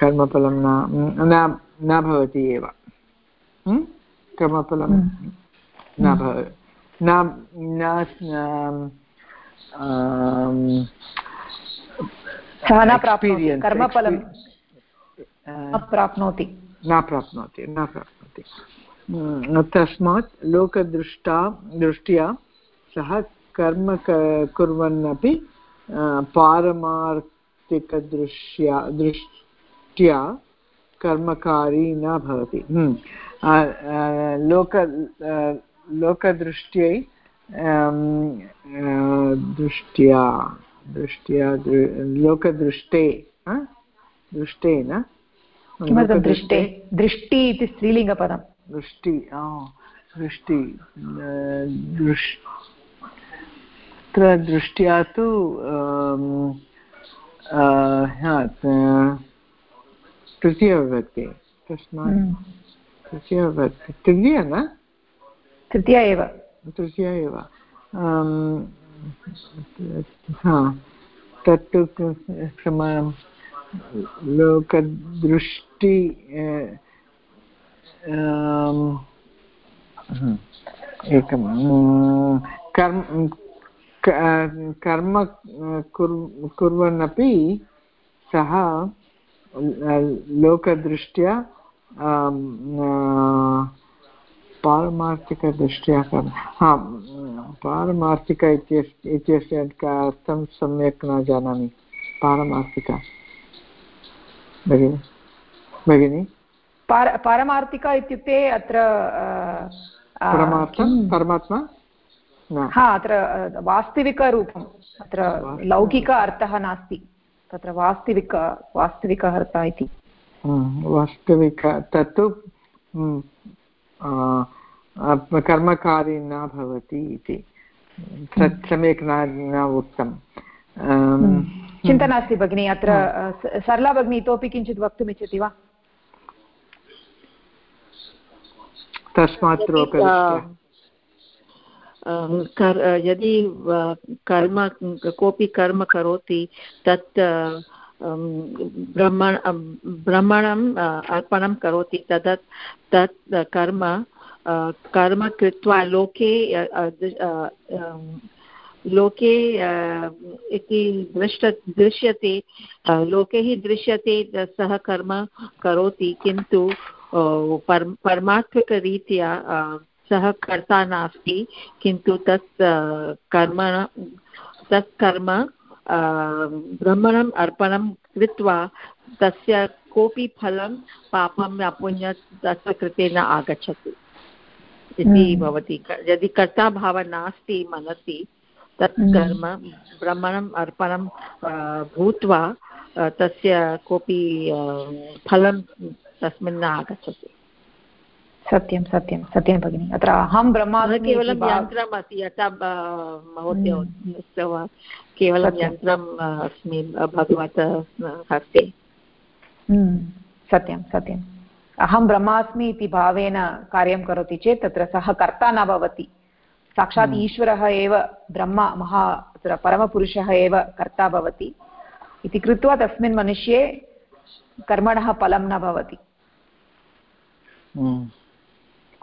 कर्मफलं न न भवति एव। कर्मफलं न भवति न सः न प्राप्नोति कर्मफलं प्राप्नोति। न प्राप्नोति न प्राप्नोति। तस्मात् लोकदृष्टा दृष्ट्या सः कर्म कुर्वन्नपि पारमार्थिकदृश्या दृष्ट्या कर्मकारी न भवति। लोक लोकदृष्ट्यै दृष्ट्या दृष्ट्या लोकदृष्टे दृष्टे न? किमर्थं दृष्टे? दृष्टि इति स्त्रीलिङ्गपदं दृष्टि दृष्टि तत्र दृष्ट्या तु तृतीयविभक्ति। तस्मात् हम्म। तृतीयविभक्ति। तृतीया न? तृतीया एव। तृतीया एव। तत्तु लोकदृष्टि एकं कर्म कर्म कुर्वन्नपि सः लोकदृष्ट्या पारमार्थिकदृष्ट्या हा पारमार्थिक इत्यस्य इत्यस्य अर्थं सम्यक् न जानामि पारमार्थिक। भगिनि भगिनि? पार पारमार्थिक इत्युक्ते अत्र परमात्मा? हा अत्र वास्तविकरूपम् अत्र लौकिक अर्थः नास्ति तत्र वास्तविक वास्तविकः अर्थः इति। वास्तविक तत्तु कर्मकारी न भवति इति। तत् सम्यक् न न उक्तं चिन्ता नास्ति भगिनि अत्र सरला भगिनी इतोपि किञ्चित् वक्तुमिच्छति वा? तस्मात् यदि कर्म, कोऽपि कर्म करोति, तत् ब्रह्मण अर्पणं करोति, तदत्, तत् कर्म कर्म कृत्वा लोके लोके इति दृष्ट, दृश्यते लोके हि दृश्यते, सः कर्म करोति, किन्तु पर् परमात्मिकरीत्या सः कर्ता नास्ति किन्तु तत् कर्म तत् कर्म ब्रह्मणम् अर्पणं कृत्वा तस्य कोऽपि फलं पापं या पुण्य तस्य कृते न आगच्छति इति हम्म। भवति यदि कर्ताभावः नास्ति मनसि तत् हम्म। कर्म ब्रह्मणम् अर्पणं भूत्वा तस्य कोऽपि फलं तस्मिन् न आगच्छति सत्यं सत्यं सत्यं भगिनि अत्र अहं ब्रह्मा केवलं यन्त्रम् अस्ति यथा महोदय। केवलं यन्त्रम् अस्मि भगवत हस्ते हम्म, सत्यं सत्यम् अहं ब्रह्मास्मि इति भावेन कार्यं करोति चेत् तत्र सः कर्ता न भवति साक्षात्। ईश्वरः एव ब्रह्म महा तत्र परमपुरुषः एव कर्ता भवति इति कृत्वा तस्मिन् मनुष्ये कर्मणः फलं न भवति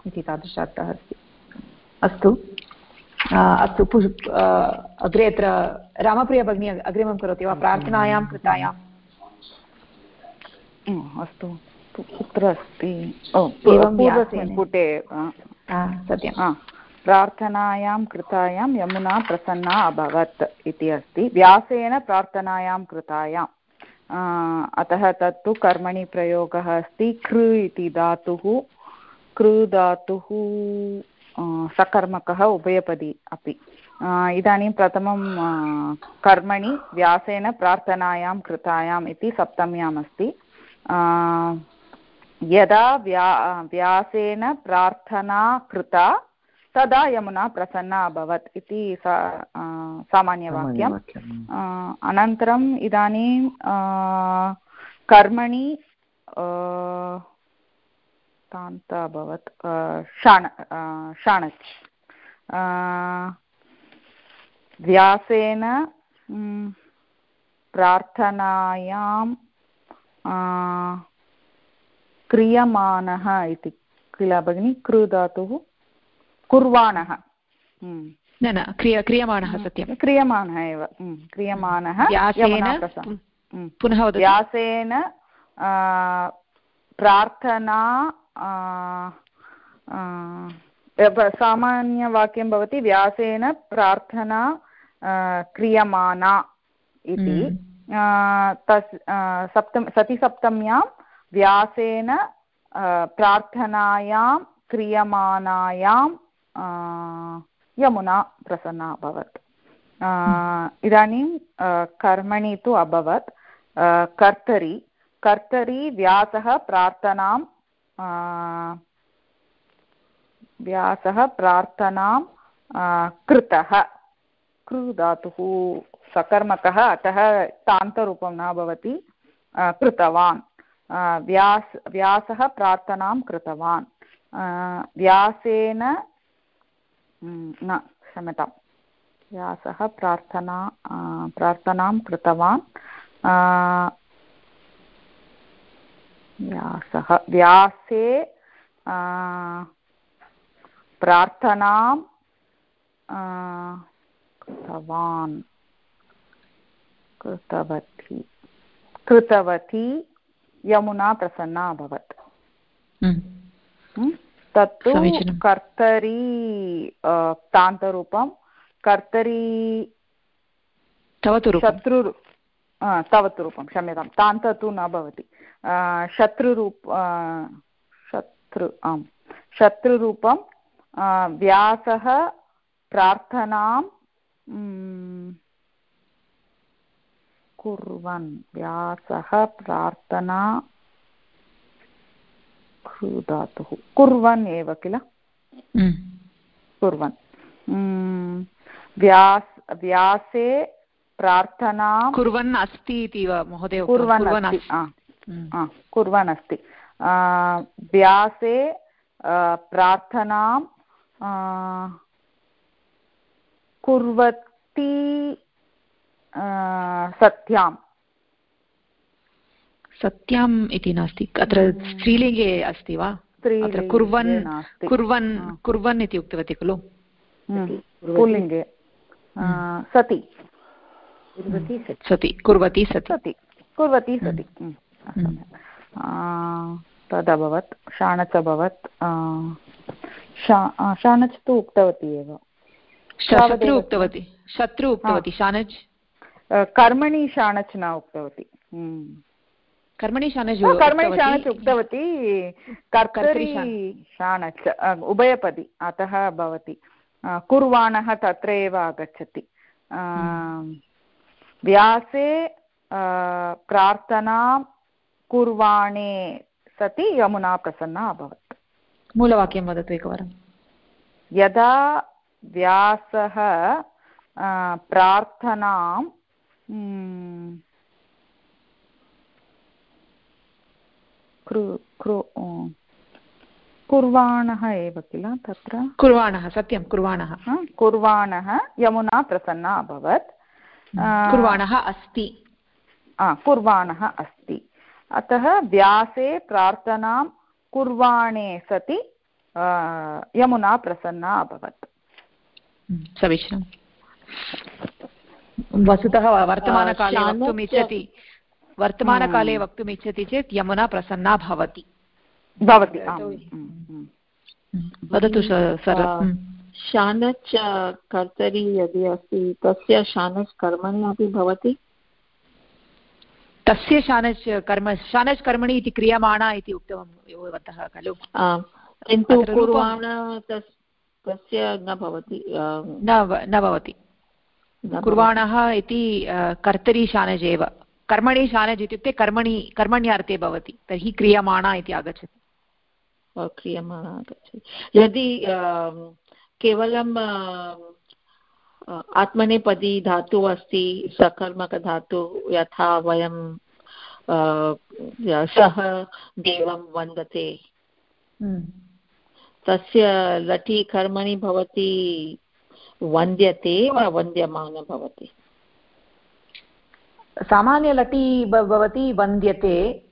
इति तादृश अर्थः अस्ति। अस्तु अस्तु अग्रे अत्र रामप्रिया भगिनी अग्रिमं करोति वा? प्रार्थनायां कृतायाम् अस्तु। कुत्र अस्ति पूर्वस्मिन् पुटे सत्यं प्रार्थनायां कृतायां यमुना प्रसन्ना अभवत् इति अस्ति। व्यासेन प्रार्थनायां कृतायाम् अतः तत्तु कर्मणि प्रयोगः अस्ति। कृ इति धातुः कृ धातुः सकर्मकः उभयपदी अपि. इदानीं प्रथमं कर्मणि व्यासेन प्रार्थनायां कृतायाम् इति सप्तम्याम् अस्ति यदा व्या व्यासेन प्रार्थना कृता तदा यमुना प्रसन्ना अभवत् इति सामान्यवाक्यम्. अनन्तरम् इदानीं कर्मणि तान्त अभवत्। शाण शाणच् व्यासेन प्रार्थनायां क्रियमाणः इति। किल भगिनि? कृ धातुः कुर्वाणः न न क्रिय क्रियमाणः सत्यं क्रियमाणः एव। क्रियमाणः पुनः व्यासेन प्रार्थना सामान्यवाक्यं भवति व्यासेन प्रार्थना क्रियमाणा इति। तस् सप्तम सतिसप्तम्यां व्यासेन प्रार्थनायां क्रियमाणायां यमुना प्रसन्ना अभवत्। इदानीं कर्मणि तु अभवत्। कर्तरि। कर्तरि व्यासः प्रार्थनां व्यासः प्रार्थनां कृतः। कृ धातुः सकर्मकः, अतः तान्तरूपं न भवति कृतवान्। व्यास्, व्यासः प्रार्थनां कृतवान्। व्यासेन न क्षम्यतां व्यासः प्रार्थना प्रार्थनां कृतवान्। व्यासः व्यासे प्रार्थनां कृतवान्। कृतवती। कृतवती यमुना प्रसन्ना अभवत्। हम्म। हम्म? तत्तु कर्तरी तान्तरूपं कर्तरी शत्रु तवतु रूपं क्षम्यतां तान्त तु न भवति। शत्रुरूप शत्रु आम् शत्रुरूपं व्यासः प्रार्थनां कुर्वन् व्यासः प्रार्थना धातुः कुर्वन् एव किल। कुर्वन् व्यास् व्यासे प्रार्थना कुर्वन् अस्ति इति वा महोदय कुर्वन्। कुर्वन् अस्ति व्यासे प्रार्थनां कुर्वती सत्यां सत्याम् इति नास्ति. अत्र स्त्रीलिङ्गे अस्ति वा? कुर्वन् कुर्वन् कुर्वन् इति उक्तवती खलु? पुल्लिङ्गे. सति. सति. कुर्वती सति. कुर्वती सति. तदभवत् शाणच् अभवत् शाणच् तु उक्तवती एव. शत्रु उक्तवती शत्रु उक्तवती शानज् कर्मणि शाणच् न उक्तवती. कर्मणि शानज् कर्मणि शाणच् उक्तवती. कर्तरि शाणच्. उभयपदि अतः भवति. कुर्वाणः तत्र एव आगच्छति व्यासे प्रार्थना कुर्वाणे सति यमुना प्रसन्ना अभवत्। मूलवाक्यं वदतु एकवारं। यदा व्यासः प्रार्थनां कुर्वाणः एव किल तत्र? कुर्वाणः सत्यं कुर्वाणः। कुर्वाणः यमुना प्रसन्ना अभवत्। कुर्वाणः अस्ति। कुर्वाणः अस्ति। अतः व्यासे प्रार्थनां कुर्वाणे सति यमुना प्रसन्ना अभवत्। समीचीनं वस्तुतः वर्तमानकाले वक्तुम् इच्छति वर्तमानकाले वक्तुम् इच्छति चेत् यमुना प्रसन्ना भवति। भवति वदतु सर। शानच् कर्तरि यदि अस्ति तस्य शानच् कर्मणि अपि भवति? तस्य शानच् कर्म शानच् कर्मणि इति क्रियमाणा इति उक्तवन्तः खलु? किन्तु तस्य न भवति न भवति। कुर्वाणः इति कर्तरि शानज् एव। कर्मणि शानज् इत्युक्ते कर्मणि कर्मण्यार्थे भवति तर्हि क्रियमाणा इति आगच्छति। क्रियमाणा आगच्छति। यदि केवलं आत्मनेपदी धातुः अस्ति सकर्मकधातु यथा वयं सः देवं वन्दते। हम्म। तस्य लटि कर्मणि भवति वन्द्यते वा वन्द्यमान भवति? सामान्यलटि भवति वन्द्यते।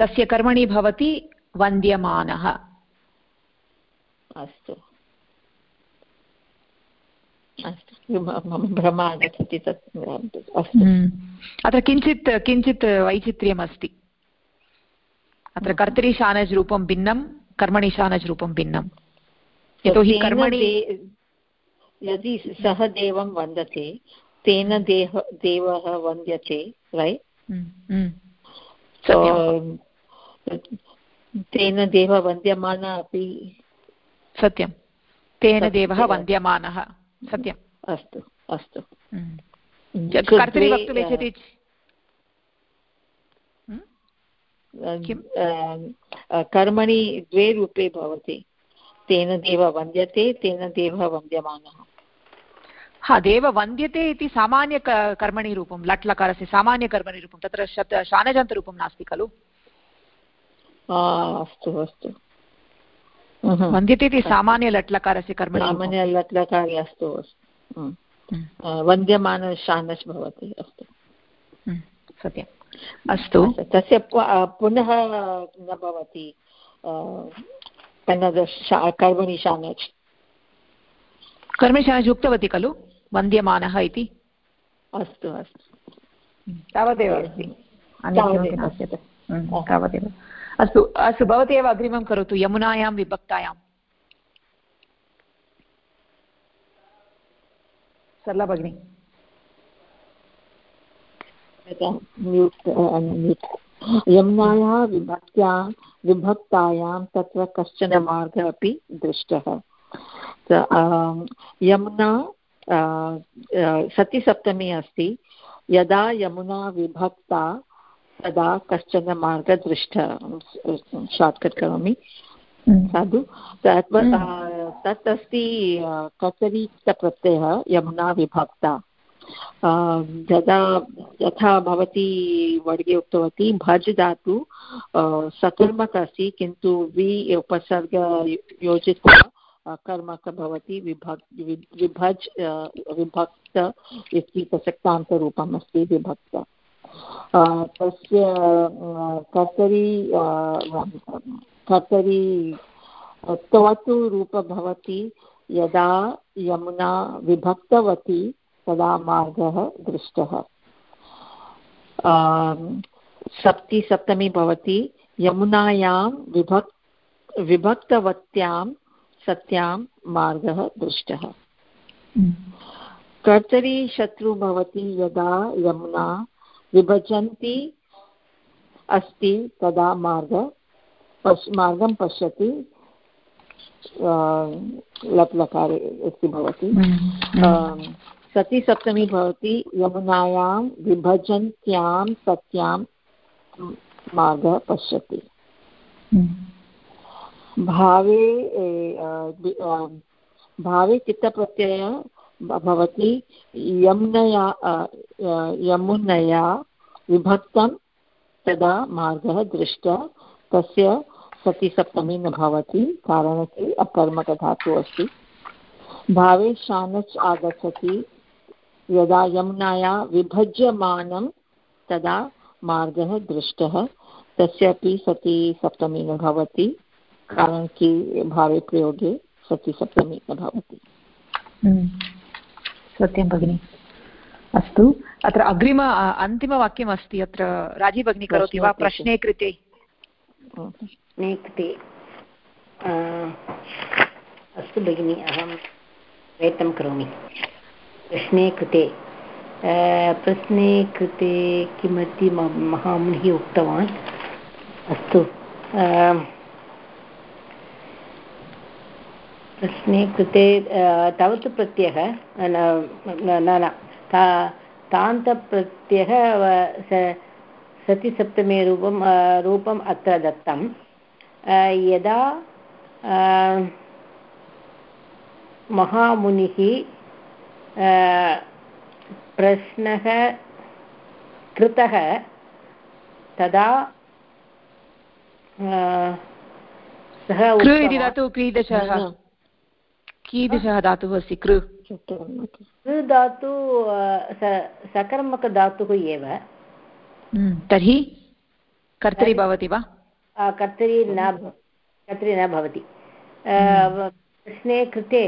तस्य कर्मणि भवति वन्द्यमानः। अस्तु। अस्तु। म- मम भ्रम आगच्छति तत् अस्तु। अत्र किञ्चित् किञ्चित् वैचित्र्यमस्ति। अत्र कर्तरि शानज् रूपं भिन्नं। कर्मणि शानज् रूपं भिन्नं यतोहि कर्मणि यदि सः देवं वन्दते तेन देह देवः वन्द्यते रैट् हम्म, हम्म। तेन देव वन्द्यमान अपि सत्यं। तेन देवः वन्द्यमानः। सत्यम् अस्तु अस्तु। कर्तरि वक्तुम् इच्छति किम्? अ, कर्मणि द्वे रूपे भवति तेन देव वन्द्यते तेन देवः वन्द्यमानः हा देव वन्द्यते इति सामान्य कर्मणि रूपं लट् लकारस्य सामान्यकर्मणि रूपं तत्र शत शानजन्तरूपं नास्ति खलु अस्तु अस्तु. वन्द्यते इति सामान्य लट् लकारस्य कर्मणि रूपं। सामान्य लट् लकारे अस्तु अस्तु वन्द्यमान शानस् भवति अस्तु सत्यम् अस्तु तस्य पुनः न भवति कन्नड कर्मणि शानच् कर्मणि शानज् उक्तवती खलु वन्द्यमानः इति अस्तु अस्तु तावदेव अस्ति तावदेव अस्ति। अस्तु, भवती एव अग्रिमं करोतु, यमुनायां विभक्तायां। सरला भगिनी। यमुनायाः विभक्त्यां, विभक्तायां तत्र कश्चन मार्गः अपि दृष्टः। यमुना सतिसप्तमी अस्ति। यदा यमुना विभक्ता तदा कश्चन मार्गः दृष्टः शार्ट्कट् करोमि साधु तत् अस्ति आ, कतरीक्तप्रत्ययः यमुना विभक्ता। यदा यथा भवती वर्गे उक्तवती भज् धातु सकर्मक अस्ति किन्तु वि उपसर्ग योजित्वा कर्मक भवति विभक् विभज् विभक्त इति प्रसक्तान्तरूपम् अस्ति विभक्त। तस्य कर्तरी कर्तरी तवतु रूप भवति यदा यमुना विभक्तवती तदा मार्गः दृष्टः। आम्, सप्ति सप्तमी भवति यमुनायां विभक् विभक्तवत्यां सत्यां मार्गः दृष्टः। कर्तरी शत्रु भवति यदा यमुना विभजन्ति अस्ति तदा मार्ग पश् मार्गं पश्यति आ, लट् लकारे इति भवति। आम्, सति सप्तमी भवति यमुनायां विभजन्त्यां सत्यां मार्गः पश्यति। भावे ए, आ, वि- आ, भावे चित्तप्रत्यय भवति यमुनया यमुनया विभक्तं तदा मार्गः दृष्टः। तस्य सतिसप्तमी न भवति कारणं अकर्मकधातुः अस्ति। भावे शानच् आगच्छति, यदा यमुनाया विभज्यमानं तदा मार्गः दृष्टः। तस्यापि सति सप्तमी न भवति कारणं कि भावे प्रयोगे सति सप्तमी न भवति। सत्यं भगिनि। अस्तु अत्र अग्रिम अन्तिमवाक्यमस्ति अत्र राज़ी भगिनी करोति वा प्रश्ने कृते? प्रश्ने कृते। अस्तु भगिनि अहं प्रयत्नं करोमि। प्रश्ने कृते। प्रश्ने कृते किमपि म- महामुनिः उक्तवान्। अस्तु आ, प्रश्ने कृते तावत् प्रत्ययः न न तान्तप्रत्ययः सतिसप्तमे रूपं रूपम् अत्र दत्तं यदा महामुनिः प्रश्नः कृतः तदा सः कीदृशः धातुः अस्ति? कृ। कृ धातु सकर्मकधातुः एव। हम्म, तर्हि कर्तरि भवति वा? कर्तरि न कर्तरि न भवति। प्रश्ने कृते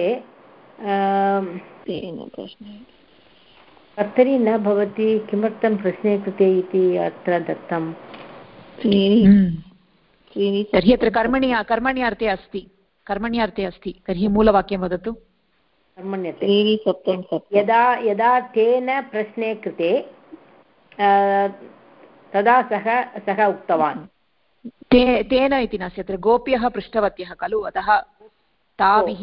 कर्तरि न भवति किमर्थं प्रश्ने कृते इति अत्र दत्तं तर्हि अत्र कर्मणि कर्मणि अर्थे अस्ति। कर्मणि अर्थे अस्ति तर्हि मूलवाक्यं वदतु। कर्मण्यते यदा यदा तेन प्रश्ने कृते तदा सः सः उक्तवान्। ते तेन इति नास्ति अत्र गोप्यः पृष्टवत्यः खलु अतः ताभिः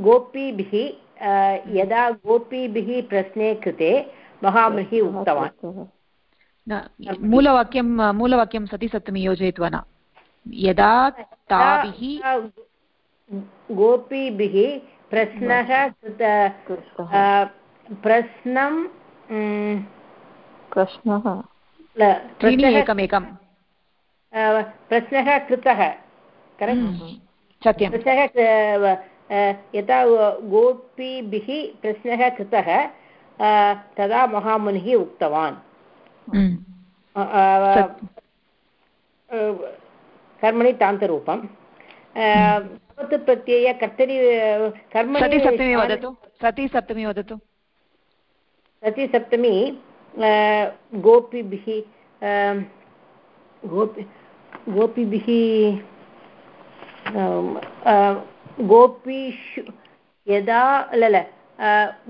गोपीभिः यदा गोपीभिः प्रश्ने कृते महामहिः उक्तवान्। मूलवाक्यं मूलवाक्यं सति सप्तमी योजयित्वा न। यदा ताभिः गोपीभिः प्रश्नः कृत प्रश्नं प्रश्नः। एकमेकं प्रश्नः कृतः सत्यं प्रश्नः यदा गोपीभिः प्रश्नः कृतः तदा महामुनिः उक्तवान्। कर्मणि तान्तरूपं भवतु प्रत्यय कर्तरि कर्मणि सति सप्तमी वदतु सति सप्तमी वदतु सति सप्तमी गोपीभिः गोपि गोपीभिः गोपीषु यदा लल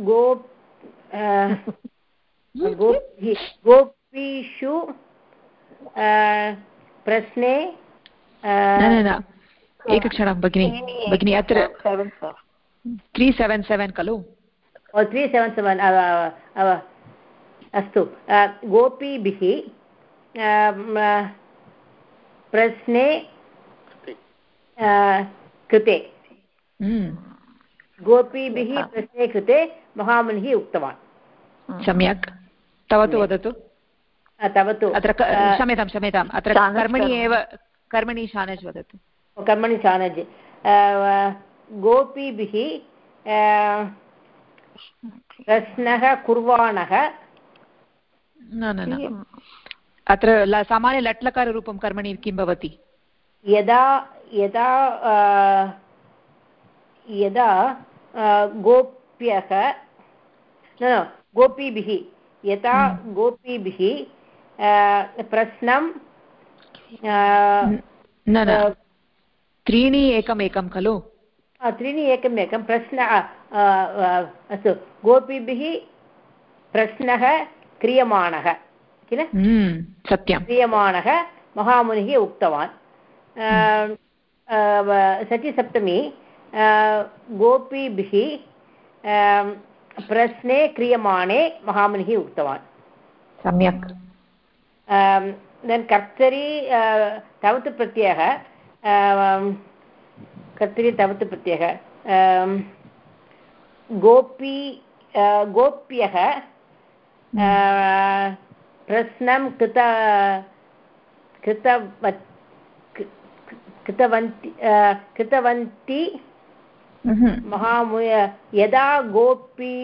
गो गोपीषु प्रश्ने एकक्षणं भगिनि भगिनि अत्र त्री सेवेन् सेवेन् खलु। त्री सेवेन् सेवेन् अस्तु। गोपीभिः प्रश्ने कृते। हम्म। गोपीभिः प्रश्ने कृते महामुनिः उक्तवान्। सम्यक्। तव तु वदतु। तव तु अत्र क्षम्यतां क्षम्यताम् अत्र कर्मणि एव कर्मणि शानज् वदतु। कर्मणि शानज् गोपीभिः प्रश्नः कुर्वाणः। न न अत्र सामान्य लट्लकाररूपं कर्मणि किं भवति? यदा यदा यदा गोप्यः न गोपीभिः यदा हम्म। गोपीभिः प्रश्नं न त्रीणि एकमेकं खलु? त्रीणि एकम् एकं प्रश्न अस्तु। गोपीभिः प्रश्नः क्रियमाणः किल? हम्म, सत्यं क्रियमाणः महामुनिः उक्तवान्। सचिसप्तमी गोपीभिः प्रश्ने क्रियमाणे महामुनिः उक्तवान्। सम्यक्। कर्तरि तवत् प्रत्ययः कर्तरि तवत् प्रत्ययः गोपी गोप्यः प्रश्नं कृत कृतवत् कृतवन्ति कृतवन्ति महामुय यदा गोपी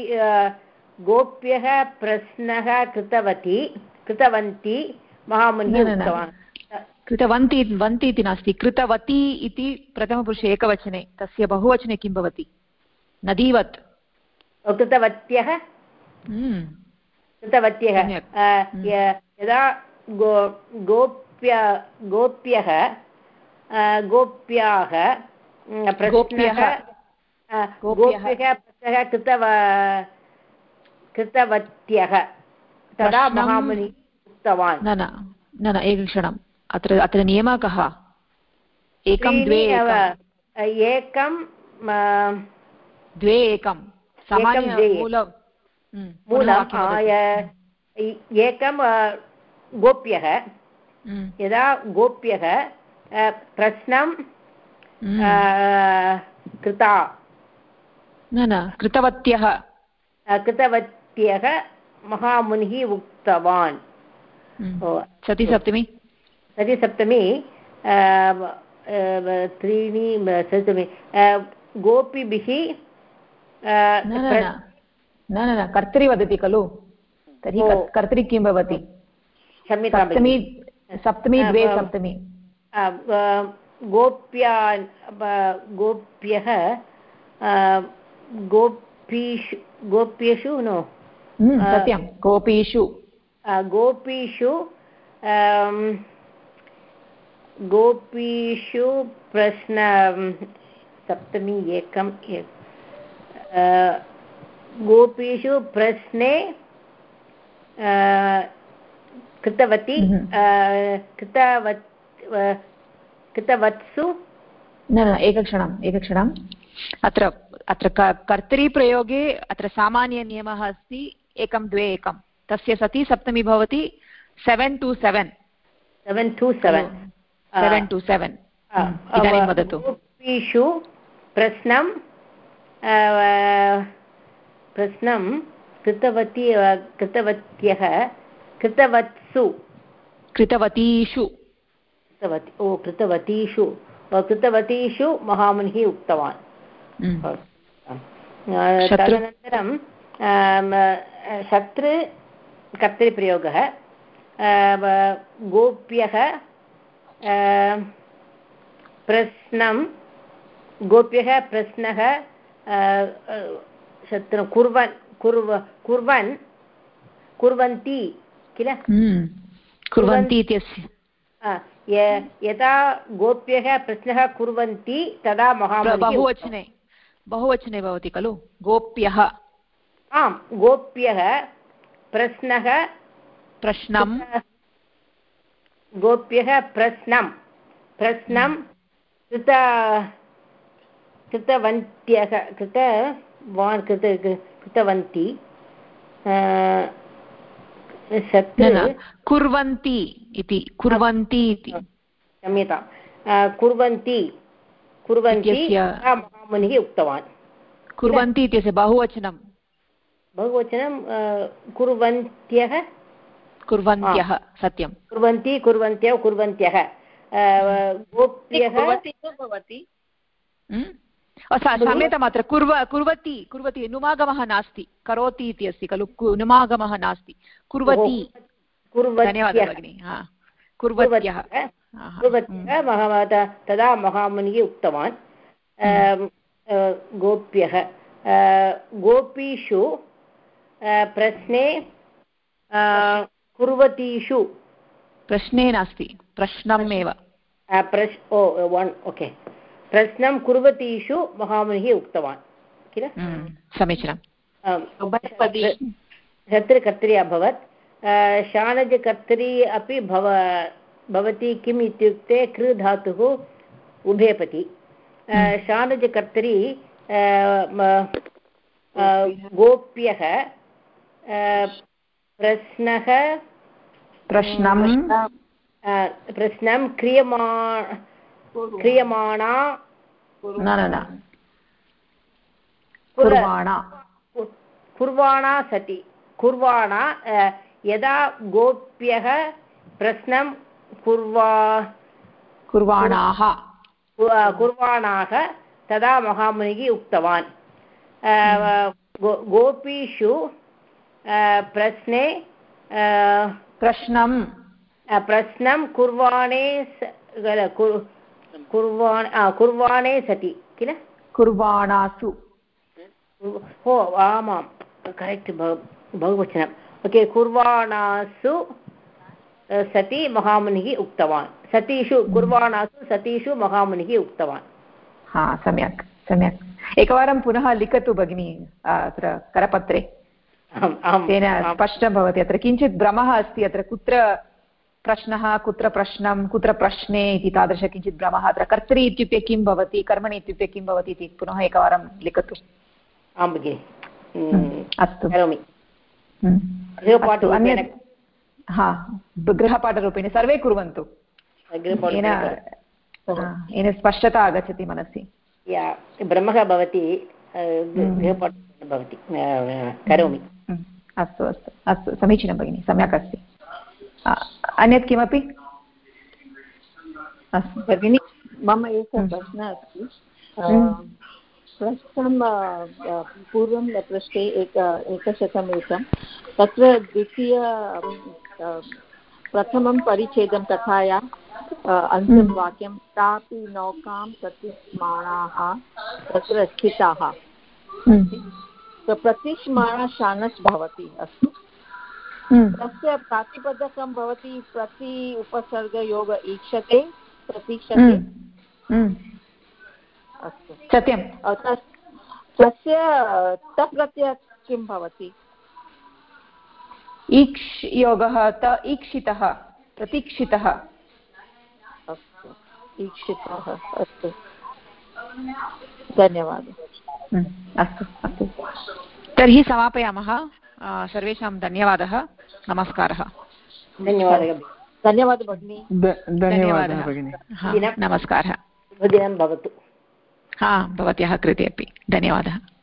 गोप्यः प्रश्नः कृतवती कृतवन्ती महामुनिः उक्तवान् कृतवन्ति वन्ति इति नास्ति। कृतवती इति प्रथमपुरुषे एकवचने। तस्य बहुवचने किं भवति? नदीवत्। कृतवत्यः? हम्म। कृतवत्यः। यदा गो गोप्य गोप्यः गोप्याः गोप्यः। गोप्यः। प्रश्नः कृतव कृतवत्यः। तदा महामुनि उक्तवान्। न न। न अत्र अत्र नियमः कः? एकं द्वे एकं। द्वे एकं। मूलं एकं गोप्यः। यदा गोप्यः प्रश्नं हम्म। कृता। न न कृतवत्यः। कृतवत्यः महामुनिः उक्तवान्। हम्म। सति सप्तमी सतिसप्तमी त्रीणि सप्तमी गोपिभिः न न न न वदति खलु? तर्हि कर्तरि किं भवति? सप्तमी सप्तमी द्वे सप्तमी। गोप्या गोप्यः गोपीषु गोप्यषु नो? सत्यं गोपीषु। गोपीषु गोपीषु प्रश्न सप्तमी एक गोपीषु प्रश्ने कृतवती कृतवत् कृतवत्सु। न न एकक्षणम् एकक्षणम् अत्र अत्र कर्तरीप्रयोगे अत्र सामान्यनियमः अस्ति एकं द्वे एकं। तस्य सति सप्तमी भवति seven to seven. Seven to seven. Seven to seven इदानीं वदतु प्रश्नं प्रश्नं कृतवती कृतवत्यः कृतवत्सु कृतवतीषु कृतवती ओ कृतवतीषु कृतवतीषु महामुनिः उक्तवान् तदनन्तरं शत्रु कर्तरिप्रयोगः गोप्यः प्रश्नं गोप्यः प्रश्नः शत्रु कुर्वन् कुर्व कुर्वन् कुर्वन्ति किल? कुर्वन्ति इत्यस्य। यदा गोप्यः प्रश्नः कुर्वन्ति तदा बहुवचने बहुवचने भवति खलु? गोप्यः। आम् गोप्यः प्रश्नः प्रश्नं गोप्यः प्रश्नं प्रश्नं कृत कृतवन्त्यः कृतवान् कृत कृतवन्ति। कुर्वन्ति इति कुर्वन्ति इति। क्षम्यतां। कुर्वन्ति कुर्वन्ति महामुनिः उक्तवान्। कुर्वन्ति इत्यस्य बहुवचनं बहुवचनं कुर्वन्त्यः कुर्वन्त्यः सत्यं कुर्वन्ति कुर्वन्त्यौ कुर्वन्त्यः। गोप्यः भवति। क्षम्यताम् अत्र कुर्व कुर्वति कुर्वति नुमागमः नास्ति। करोति इति अस्ति खलु नुमागमः नास्ति। कुर्वति। धन्यवादः भगिनि कुर्वत्यः। कुर्वत्यः तदा महामुनिः उक्तवान्। गोप्यः। गोपीषु प्रश्ने। कुर्वतीषु। प्रश्ने नास्ति प्रश्नम् एव प्रश् ओ वन् ओके प्रश्नं कुर्वतीषु महामुनिः उक्तवान्। किल? समीचीनं तत्र कर्तरि अभवत्। शाणजकर्तरी अपि भव भवति किम् इत्युक्ते कृ धातुः उभयपति शाणजकर्तरी गोप्यः। प्रश्नः प्रश्नं प्रश्नं क्रियमा क्रियमाणा न न न। कुर्वाणा। कुर्वाणा सति। कुर्वाणा यदा गोप्यः प्रश्नं कुर्वा कुर्वाणाः। कुर्वाणाः तदा महामुनिः उक्तवान्। गोपीषु प्रश्ने प्रश्नं प्रश्नं कुर्वाणे कुर्वाणे सति किल? कुर्वाणासु। ओ आमां करेक्ट् बहुवचनम् ओके कुर्वाणासु सति महामुनिः उक्तवान्। सतीषु कुर्वाणासु सतीषु महामुनिः उक्तवान्। हा सम्यक् सम्यक्। एकवारं पुनः लिखतु भगिनि अत्र करपत्रे। तेन स्पष्टं भवति अत्र. किञ्चित् भ्रमः अस्ति अत्र. कुत्र प्रश्नः कुत्र प्रश्नं कुत्र प्रश्ने इति तादृश किञ्चित् भ्रमः अत्र. कर्तरि इत्युक्ते किं भवति? कर्मणि इत्युक्ते किं भवति इति पुनः एकवारं लिखतु. आं भगिनि. अस्तु. करोमि. हा गृहपाठरूपेण सर्वे कुर्वन्तु. येन स्पष्टता आगच्छति मनसि. ब्रह्मः भवति गृहपाठः भवति. करोमि. अस्तु अस्तु अस्तु समीचीनं भगिनि सम्यक् अस्ति। अन्यत् किमपि? अस्तु भगिनि। मम एकः प्रश्नः अस्ति। प्रश्नं पूर्वं पृष्टे एक एकशतम् एकं। तत्र द्वितीय प्रथमं परिच्छेदं कथाया अन्तिमं वाक्यं तापि नौकां प्रतिस्माणाः तत्र स्थिताः। प्रतिस्माणा शानस् भवति अस्तु। तस्य प्रातिपदकं भवति प्रति उपसर्गयोग ईक्षते प्रतीक्षते। अस्तु। सत्यं तस्य तप्रत्यय किं भवति? ईक्ष् योगः त ईक्षितः प्रतीक्षितः। अस्तु। ईक्षितः अस्तु। धन्यवादः। अस्तु अस्तु। तर्हि समापयामः। सर्वेषां धन्यवादः। नमस्कारः। धन्यवादः। धन्यवादः भगिनि। धन्यवादः भगिनि। नमस्कारः। भवतु। हा भवत्याः कृते अपि। धन्यवादः।